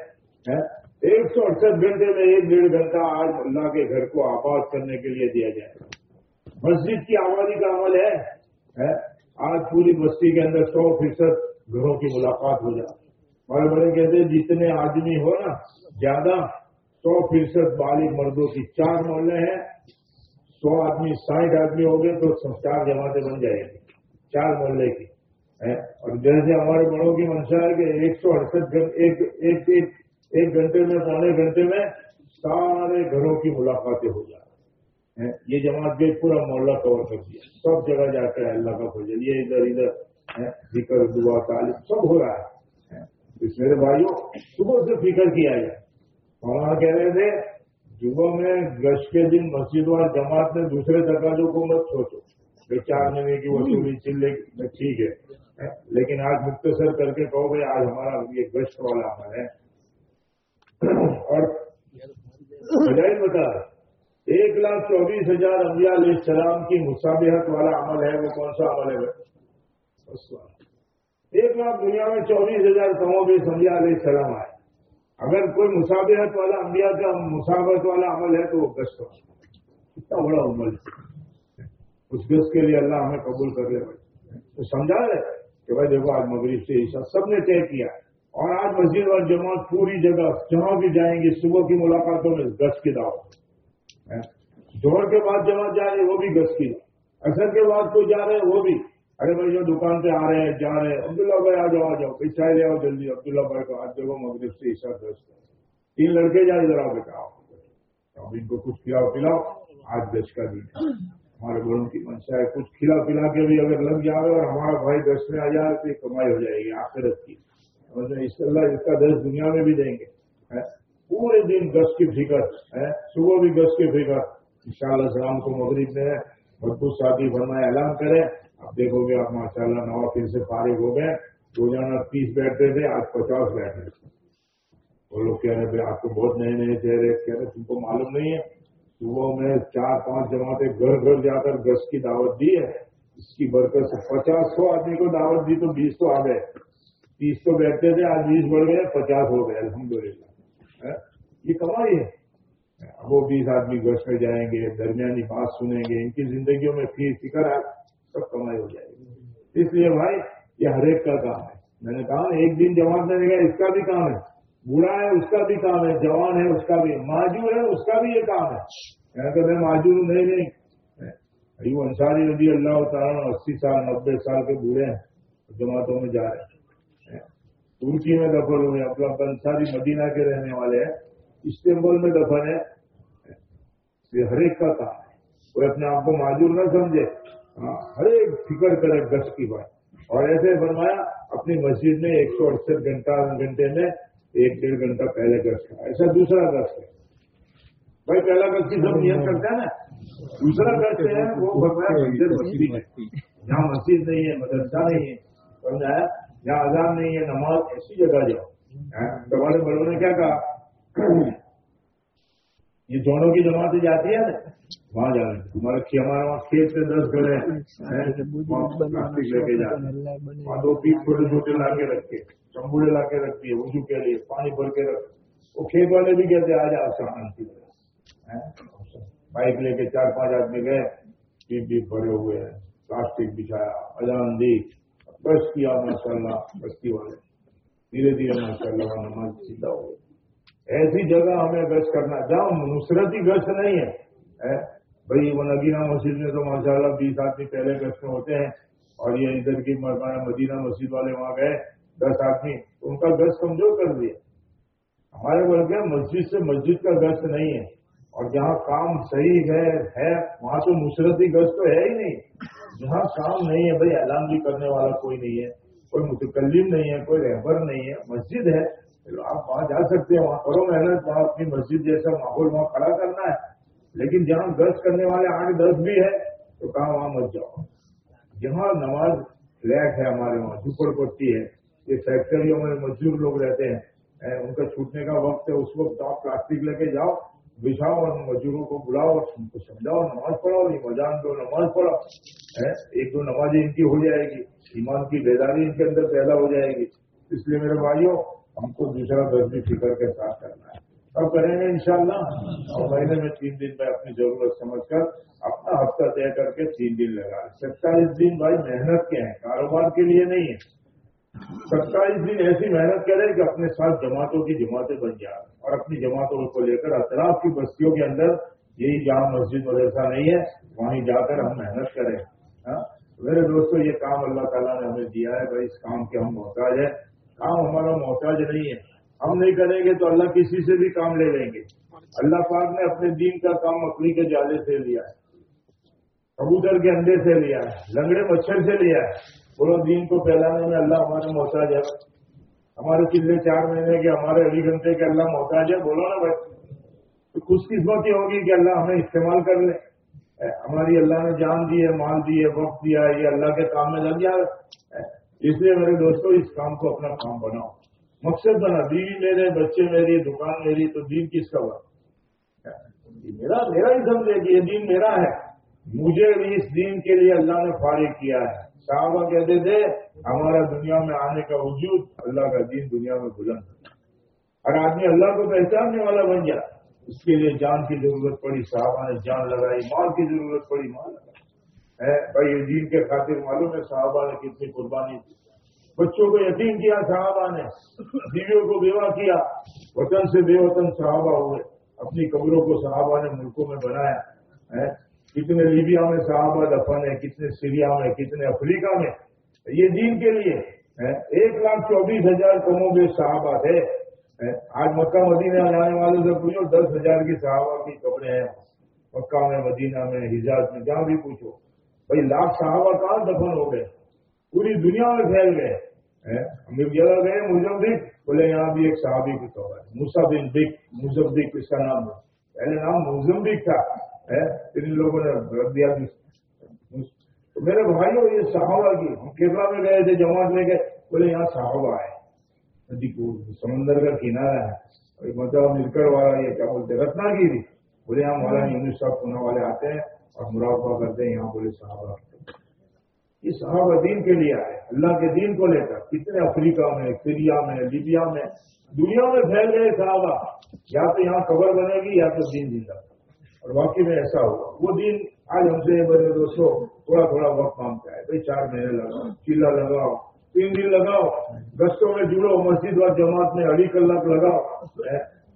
ایک سو اڑسٹھ گھنٹے میں ایک ڈیڑھ گھنٹہ آج اللہ کے گھر کو آباد کرنے کے لیے دیا جائے۔ مسجد کی آبادی کا عمل ہے آج پوری بستی کے اندر سو فیصد گھروں کی ملاقات ہو جائے۔ بڑے بڑے کہتے ہیں، جتنے آدمی ہو نا، زیادہ سو فیصد بالغ مردوں کی چار محلے ہیں۔ سو آدمی، ساٹھ آدمی ہو گئے تو چار جماعتیں بن جائیں گی، چار محلے کی اور جیسے ہمارے بڑوں کی منشا ہے کہ ایک سو اڑسٹھ ایک گھنٹے میں، پونے گھنٹے میں سارے گھروں کی ملاقاتیں ہو جائیں یہ جماعت بھی پورا محلہ کور کر دیا، سب جگہ جا کر اللہ کا فضل، یہ ادھر ادھر ذکر، دعا، تعلیم، سب ہو رہا ہے اس میرے بھائیوں، صبح سے فکر کیا جائے۔ وہاں کہہ رہے تھے جمعہ میں گش کے دن مسجد اور جماعت میں دوسرے تقاضوں کو مت سوچو۔ بھائی چار مہینے کی وصولی چلے ٹھیک ہے۔ ہاں؟ لیکن آج مختصر کر کے کہو بھائی، آج ہمارا یہ گشت والا عمل ہے۔ اور بتا، ایک لاکھ چوبیس ہزار انبیاء علیہ السلام کی مسابحت والا عمل ہے، وہ کون سا عمل ہے ایک لاکھ دنیا میں چوبیس ہزار کموں بھی سمجھا علیہ السلام آئے۔ اگر کوئی مسابقت والا انبیاء کا مسابقت والا عمل ہے تو وہ گشت اتنا بڑا عمل ہے۔ اس گشت کے لیے اللہ ہمیں قبول کر لے۔ بھائی تو سمجھا ہے کہ بھائی دیکھو، آج مغرب سے عیسا سب نے طے کیا۔ اور آج مسجد اور جماعت پوری جگہ جہاں بھی جائیں گے، صبح کی ملاقاتوں میں گشت کی دعوت۔ جوہر کے بعد جماعت جا رہے وہ بھی گشت کی اثر کے بعد کوئی جا رہے، وہ بھی۔ ارے بھائی جو دکان پہ آ رہے ہیں، جا رہے ہیں۔ عبداللہ بھائی، آ جاؤ آ جاؤ۔ کئی چائے لے آؤ جلدی۔ عبداللہ بھائی کو آج دیکھو مغرب سے عشا دست تین لڑکے جا ادھر آؤ بیٹا اب ان کو کچھ کھلاؤ، پلاؤ۔ آج دس کا دن ہمارے بڑوں کی منشا ہے، کچھ کھلا پلا کے بھی اگر لگ جائے اور ہمارا بھائی دس میں آ جائے تو کمائی ہو جائے گی، آخرت کی۔ اس اللہ اس کا دس دنیا میں بھی دیں گے۔ پورے دن گس کی فکر۔ ہے صبح بھی گس کی فکر۔ ان شاء اللہ السلام کو مغرب میں بدبو شادی فرمائے اعلان کریں۔ اب دیکھو گے آپ ماشاء اللہ نوا پھر سے فارغ ہو گئے روزانہ تیس بیٹھتے تھے، آج پچاس بیٹھ رہے وہ لوگ کہہ رہے تھے، آپ کو بہت نئے نئے چہرے، کہہ رہے تم کو معلوم نہیں ہے۔ صبح میں چار پانچ جماعتیں گھر گھر جا کر گز کی دعوت دی ہے۔ اس کی برکت سے پچاس سو آدمی کو دعوت دی تو بیس تو آ گئے۔ تیس تو بیٹھتے تھے، آج بیس بڑھ گئے، پچاس ہو گئے الحمد للہ ہاں؟ یہ کمائی ہے۔ ہاں، وہ بیس آدمی گوشت میں جائیں گے، درمیانی بات سنیں گے، ان کی زندگیوں میں فی فکر سب کمائی ہو جائے گی۔ اس لیے بھائی، یہ ہر ایک کا کام ہے۔ میں نے کہا ایک دن جماعت میں گیا اس کا بھی کام ہے۔ بوڑھا ہے، اس کا بھی کام ہے۔ جوان ہے، اس کا بھی۔ معجور ہے، اس کا بھی یہ کام ہے۔ میں میں معجور ہوں، نہیں نہیں۔ انصاری رضی اللہ تعالیٰ اسی سال نبے سال کے بوڑھے ہیں، جماعتوں میں جا رہے ہیں۔ ترکی میں دفن ہوئے اپنا انصاری مدینہ کے رہنے والے ہیں۔ استنبول میں دفن ہے۔ یہ ہر ایک کا کام ہے۔ کوئی اپنے آپ کو معذور نہ سمجھے۔ ہاں، ہر ایک فکر کرے گش کی بات۔ اور ایسے فرمایا، اپنی مسجد میں ایک سو اڑسٹھ گھنٹہ گھنٹے میں ایک ڈیڑھ گھنٹہ پہلے گش کا۔ ایسا دوسرا گش ہے۔ بھائی، پہلا گش کی سب نیت کرتا ہے نا، دوسرا گش ہے، وہ فرمایا مسجد میں جہاں مسجد نہیں ہے، مدرسہ نہیں ہے۔ سمجھایا جہاں آزاد نہیں ہے، نماز ایسی جگہ جاؤ۔ ہاں، تمہارے بڑوں نے کیا کہا؟ یہ دونوں کی جماعتیں جاتی ہے نا؟ وہاں جانے ہمارے ہمارے وہاں کھیت سے دس گھر لے کے جاتے وہاں دو پیس چھوٹے چھوٹے لا کے رکھے چمبوڑے لا کے رکھتی ہے وضو کے لیے پانی بھر کے رکھ وہ کھیت والے بھی کہتے آج آپ سامان کی بائک لے کے چار پانچ آدمی گئے پیپ پیپ بھرے ہوئے ہیں۔ پلاسٹک بچھایا اجان دی۔ بس کیا ماشاء اللہ بستی والے۔ دھیرے دھیرے ماشاء اللہ نماز سیدھا ہو گیا ایسی جگہ ہمیں گشت کرنا جہاں نصرتی گشت نہیں ہے بھائی، وہ نگینہ مسجد میں تو ماشاء اللہ بیس آدمی پہلے گشت میں ہوتے ہیں اور یہ ادھر کی مدینہ مسجد والے وہاں گئے، دس آدمی، ان کا گشت کمزور کر دیا ہمارے بلکہ مسجد سے مسجد کا گشت نہیں ہے۔ اور جہاں کام صحیح ہے ہے، وہاں تو نصرتی گشت تو ہے ہی نہیں۔ جہاں کام نہیں ہے، بھائی، اعلان بھی کرنے والا کوئی نہیں ہے، کوئی متکلم نہیں ہے، کوئی رہبر نہیں ہے، مسجد ہے۔ آپ وہاں جا سکتے ہیں، وہاں کرو محنت وہاں اپنی مسجد جیسا ماحول وہاں کھڑا کرنا ہے۔ لیکن جہاں گز کرنے والے آٹھ دس بھی ہے تو کہاں وہاں مت جاؤ۔ جہاں نماز لیک ہے ہمارے وہاں جھپڑ پڑتی ہے۔ یہ فیکٹریوں میں مزدور لوگ رہتے ہیں۔ ان کا چھوٹنے کا وقت ہے، اس وقت آپ پلاسٹک لے کے جاؤ، بچھاؤ اور مزدوروں کو بلاؤ اور ان کو سمجھاؤ، نماز پڑھاؤ یہ مجان دو، نماز پڑھاؤ۔ ایک دو نمازیں ان کی ہو جائے گی۔ ایمان کی بیداری ان کے اندر پیدا ہو جائے گی۔ اس لیے میرے بھائیوں ہم کو دوسرا درجی فکر کے ساتھ کرنا ہے۔ اب کریں گے انشاءاللہ۔ اور مہینے میں تین دن میں اپنی ضرورت سمجھ کر اپنا ہفتہ طے کر کے تین دن لگا۔ ستائیس دن بھائی محنت کے ہیں، کاروبار کے لیے نہیں ہے۔ ستائیس دن ایسی محنت کرے کہ اپنے ساتھ جماعتوں کی جماعتیں بن جائیں۔ اور اپنی جماعتوں کو لے کر اطراف کی بستیوں کے اندر، یہی جہاں مسجد مدرسہ نہیں ہے، وہیں جا کر ہم محنت کریں۔ ہاں؟ میرے دوستوں یہ کام اللہ تعالیٰ نے ہمیں دیا ہے۔ بھائی، اس کام کے ہم محتاج ہیں۔ کام ہمارا محتاج نہیں ہے۔ ہم نہیں کریں گے تو اللہ کسی سے بھی کام لے لیں گے۔ اللہ پاک نے اپنے دین کا کام مکڑی کے جالے سے لیا ہے۔ کبوتر کے انڈے سے لیا ہے۔ لنگڑے مچھر سے لیا ہے۔ بولو دین کو پھیلانے میں اللہ ہمارے محتاج ہے۔ ہمارے چلے چار مہینے کے، ہمارے ابھی گھنٹے کے اللہ محتاج ہے۔ بولو نا بھائی۔ تو خوش قسمت یہ ہوگی کہ اللہ ہمیں استعمال کر لے۔ ہماری اللہ نے جان دی ہے، مال دی ہے، وقت دیا ہے، یہ اللہ کے کام میں لگ جائے۔ اس لیے میرے دوستوں اس کام کو اپنا کام بناؤ۔ مقصد بنا بیوی میرے، بچے میری، دکان میری، تو دین کس کا بات میرا میرا ہی سمجھے کہ یہ دین میرا ہے۔ مجھے بھی اس دین کے لیے اللہ نے فارغ کیا ہے۔ صحابہ کہتے تھے، ہمارا دنیا میں آنے کا وجود اللہ کا دین دنیا میں بلند اور آدمی اللہ کو پہچاننے والا بن گیا اس کے لیے جان کی ضرورت پڑی، صحابہ نے جان لگائی، مال کی ضرورت پڑی، مال۔ لگائی بھائی دین کے خاطر معلوم ہے صحابہ نے کتنی قربانی کی بچوں کو یقین کیا صحابہ نے، بیویوں کو بیوہ کیا۔ وطن سے بے وطن صحابہ ہوئے۔ اپنی قبروں کو صحابہ نے ملکوں میں بنایا کتنے لیبیا میں صحابہ دفن ہے کتنے سیریا میں، کتنے افریقہ میں۔ یہ دین کے لیے ایک لاکھ چوبیس ہزار کموں کے صحابہ تھے آج مکہ مدینہ جانے والے سے پوچھو، دس ہزار کی صحابہ کی قبریں ہیں۔ مکہ میں، مدینہ میں، حجاز میں، جہاں بھی پوچھو۔ بھائی لاکھ صحابہ کہاں دفن ہو گئے، پوری دنیا میں پھیل گئے۔ ہم ایک جگہ گئے مزمبک بولے یہاں بھی ایک صحابی کی طور ہے مصبن بک مزمبک اس کا نام ہے۔ پہلے نام مزمبک تھا۔ ان لوگوں نے رکھ دیا تو میرے بھائیوں، یہ صحابہ کی، ہم کیرلا میں گئے تھے، جماعت میں گئے۔ بولے یہاں صحابہ ہے سمندر کا کنارا ہے۔ مطلب ملکر والا یہ کیا بولتے رتنا گیری۔ بولے یہاں مولانا یونس صاحب پونا والے آتے ہیں۔ اور مراقبہ کرتے ہیں یہاں بولے صحابہ۔ یہ صحابہ دین کے لیے آئے، اللہ کے دین کو لے کر۔ کتنے افریقہ میں، سیریا میں، لیبیا میں، دنیا میں پھیل گئے صحابہ۔ یا تو یہاں قبر بنے گی، یا تو دین زندہ۔ اور واقعی میں ایسا ہوا۔ وہ دن آج ہم سے میرے دوستوں تھوڑا تھوڑا وقت مانگتا ہے۔ بھائی چار مہینے لگاؤ، چیلا لگاؤ، تین دن لگاؤ گشتوں میں جڑو، مسجد اور جماعت میں اڑی کلاک لگاؤ۔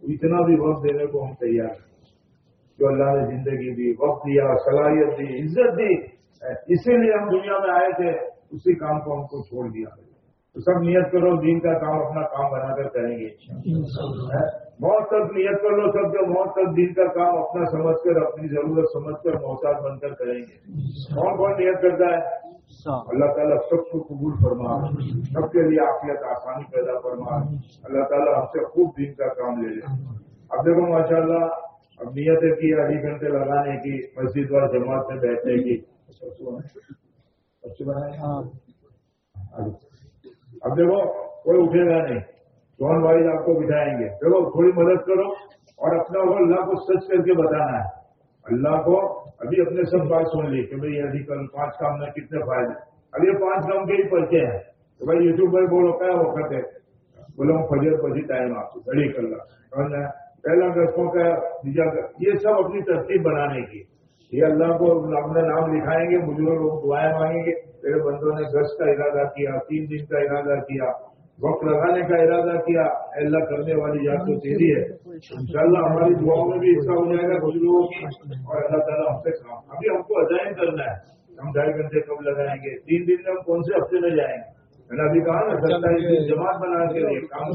اتنا بھی وقت دینے کو ہم تیار ہیں۔ جو اللہ نے زندگی دی وقت دیا صلاحیت دی عزت دی اسی لیے ہم دنیا میں آئے تھے اسی کام کو ہم کو چھوڑ دیا تو سب نیت کرو دین کا کام اپنا کام بنا کر کریں گے۔ موت تک نیت کر لو سب جو موت تک دین کا کام اپنا سمجھ کر اپنی ضرورت سمجھ کر محتاط بن کر کریں گے۔ کون کون نیت کرتا ہے؟ اللہ تعالیٰ سب کو قبول فرما۔ سب کے لیے آفیت آسانی پیدا فرما۔ اللہ تعالیٰ ہم سے خوب دین کا کام لے لے۔ اب دیکھو ماشاء اللہ اب نیتیں کی آدھی گھنٹے لگانے کی مسجد اور جماعت میں بیٹھنے کی۔ اب دیکھو کوئی اٹھے گا نہیں۔ جون وائز آپ کو بٹھائیں گے۔ دیکھو تھوڑی مدد کرو اور اپنا وہ اللہ کو سچ کر کے بتانا ہے۔ اللہ کو ابھی اپنے سب بات سن لی کہ بھائی ابھی کل پانچ کام میں کتنے فائدے اب یہ پانچ کام کے ہی پرچے ہیں۔ تو بھائی یوٹیوب پر بولو کیا وقت ہے؟ بولو فجر پسی ٹائم آپ کو گھڑی کر لا۔ پہلا گسوں کا یہ سب اپنی ترتیب بنانے کی۔ یہ اللہ کو اپنا نام لکھائیں گے، مجھے لوگ دعائیں مانگیں گے۔ میرے بندوں نے گز کا ارادہ کیا، تین دن کا ارادہ کیا، وقت لگانے کا ارادہ کیا۔ اللہ، کرنے والی یاد تو تیری ہے۔ انشاءاللہ ہماری دعاؤں میں بھی حصہ ہو جائے گا بزرگوں کی۔ اور اللہ تعالیٰ ہم سے کام، ابھی ہم کو اجائن کرنا ہے۔ ہم ڈھائی گھنٹے کب لگائیں گے؟ تین دن میں ہم کون سے ہفتے میں جائیں گے؟ میں نے ابھی کہا نا جماعت بنا کے لیے کام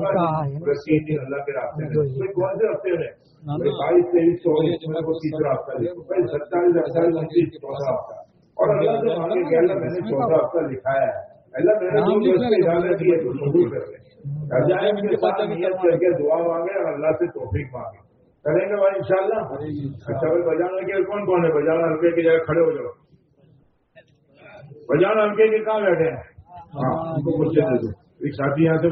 دن اللہ کے راستے میں کون سے ہفتے میں بائیس تیئیس چوبیس میں کو تیسرا ہفتہ بھائی ستائیس اٹھائیس انتیس چوتھا ہفتہ اور اللہ سے مانگے کہ اللہ میں نے چوتھا ہفتہ لکھایا ہے۔ اللہ جو کے دیے تو قبول کر لیں۔ عجائب کے ساتھ نیت کر کے دعا مانگے اور اللہ سے توفیق مانگے۔ کریں گے بھائی انشاءاللہ؟ اچھا بھائی بجانا کے کون کون ہے بجانا ہلکے کی جگہ کھڑے ہو جاؤ۔ بجانا ہلکے کے کہاں بیٹھے ہیں؟ ہاں ان کو پرچے دے دو۔ ایک ساتھی یہاں سے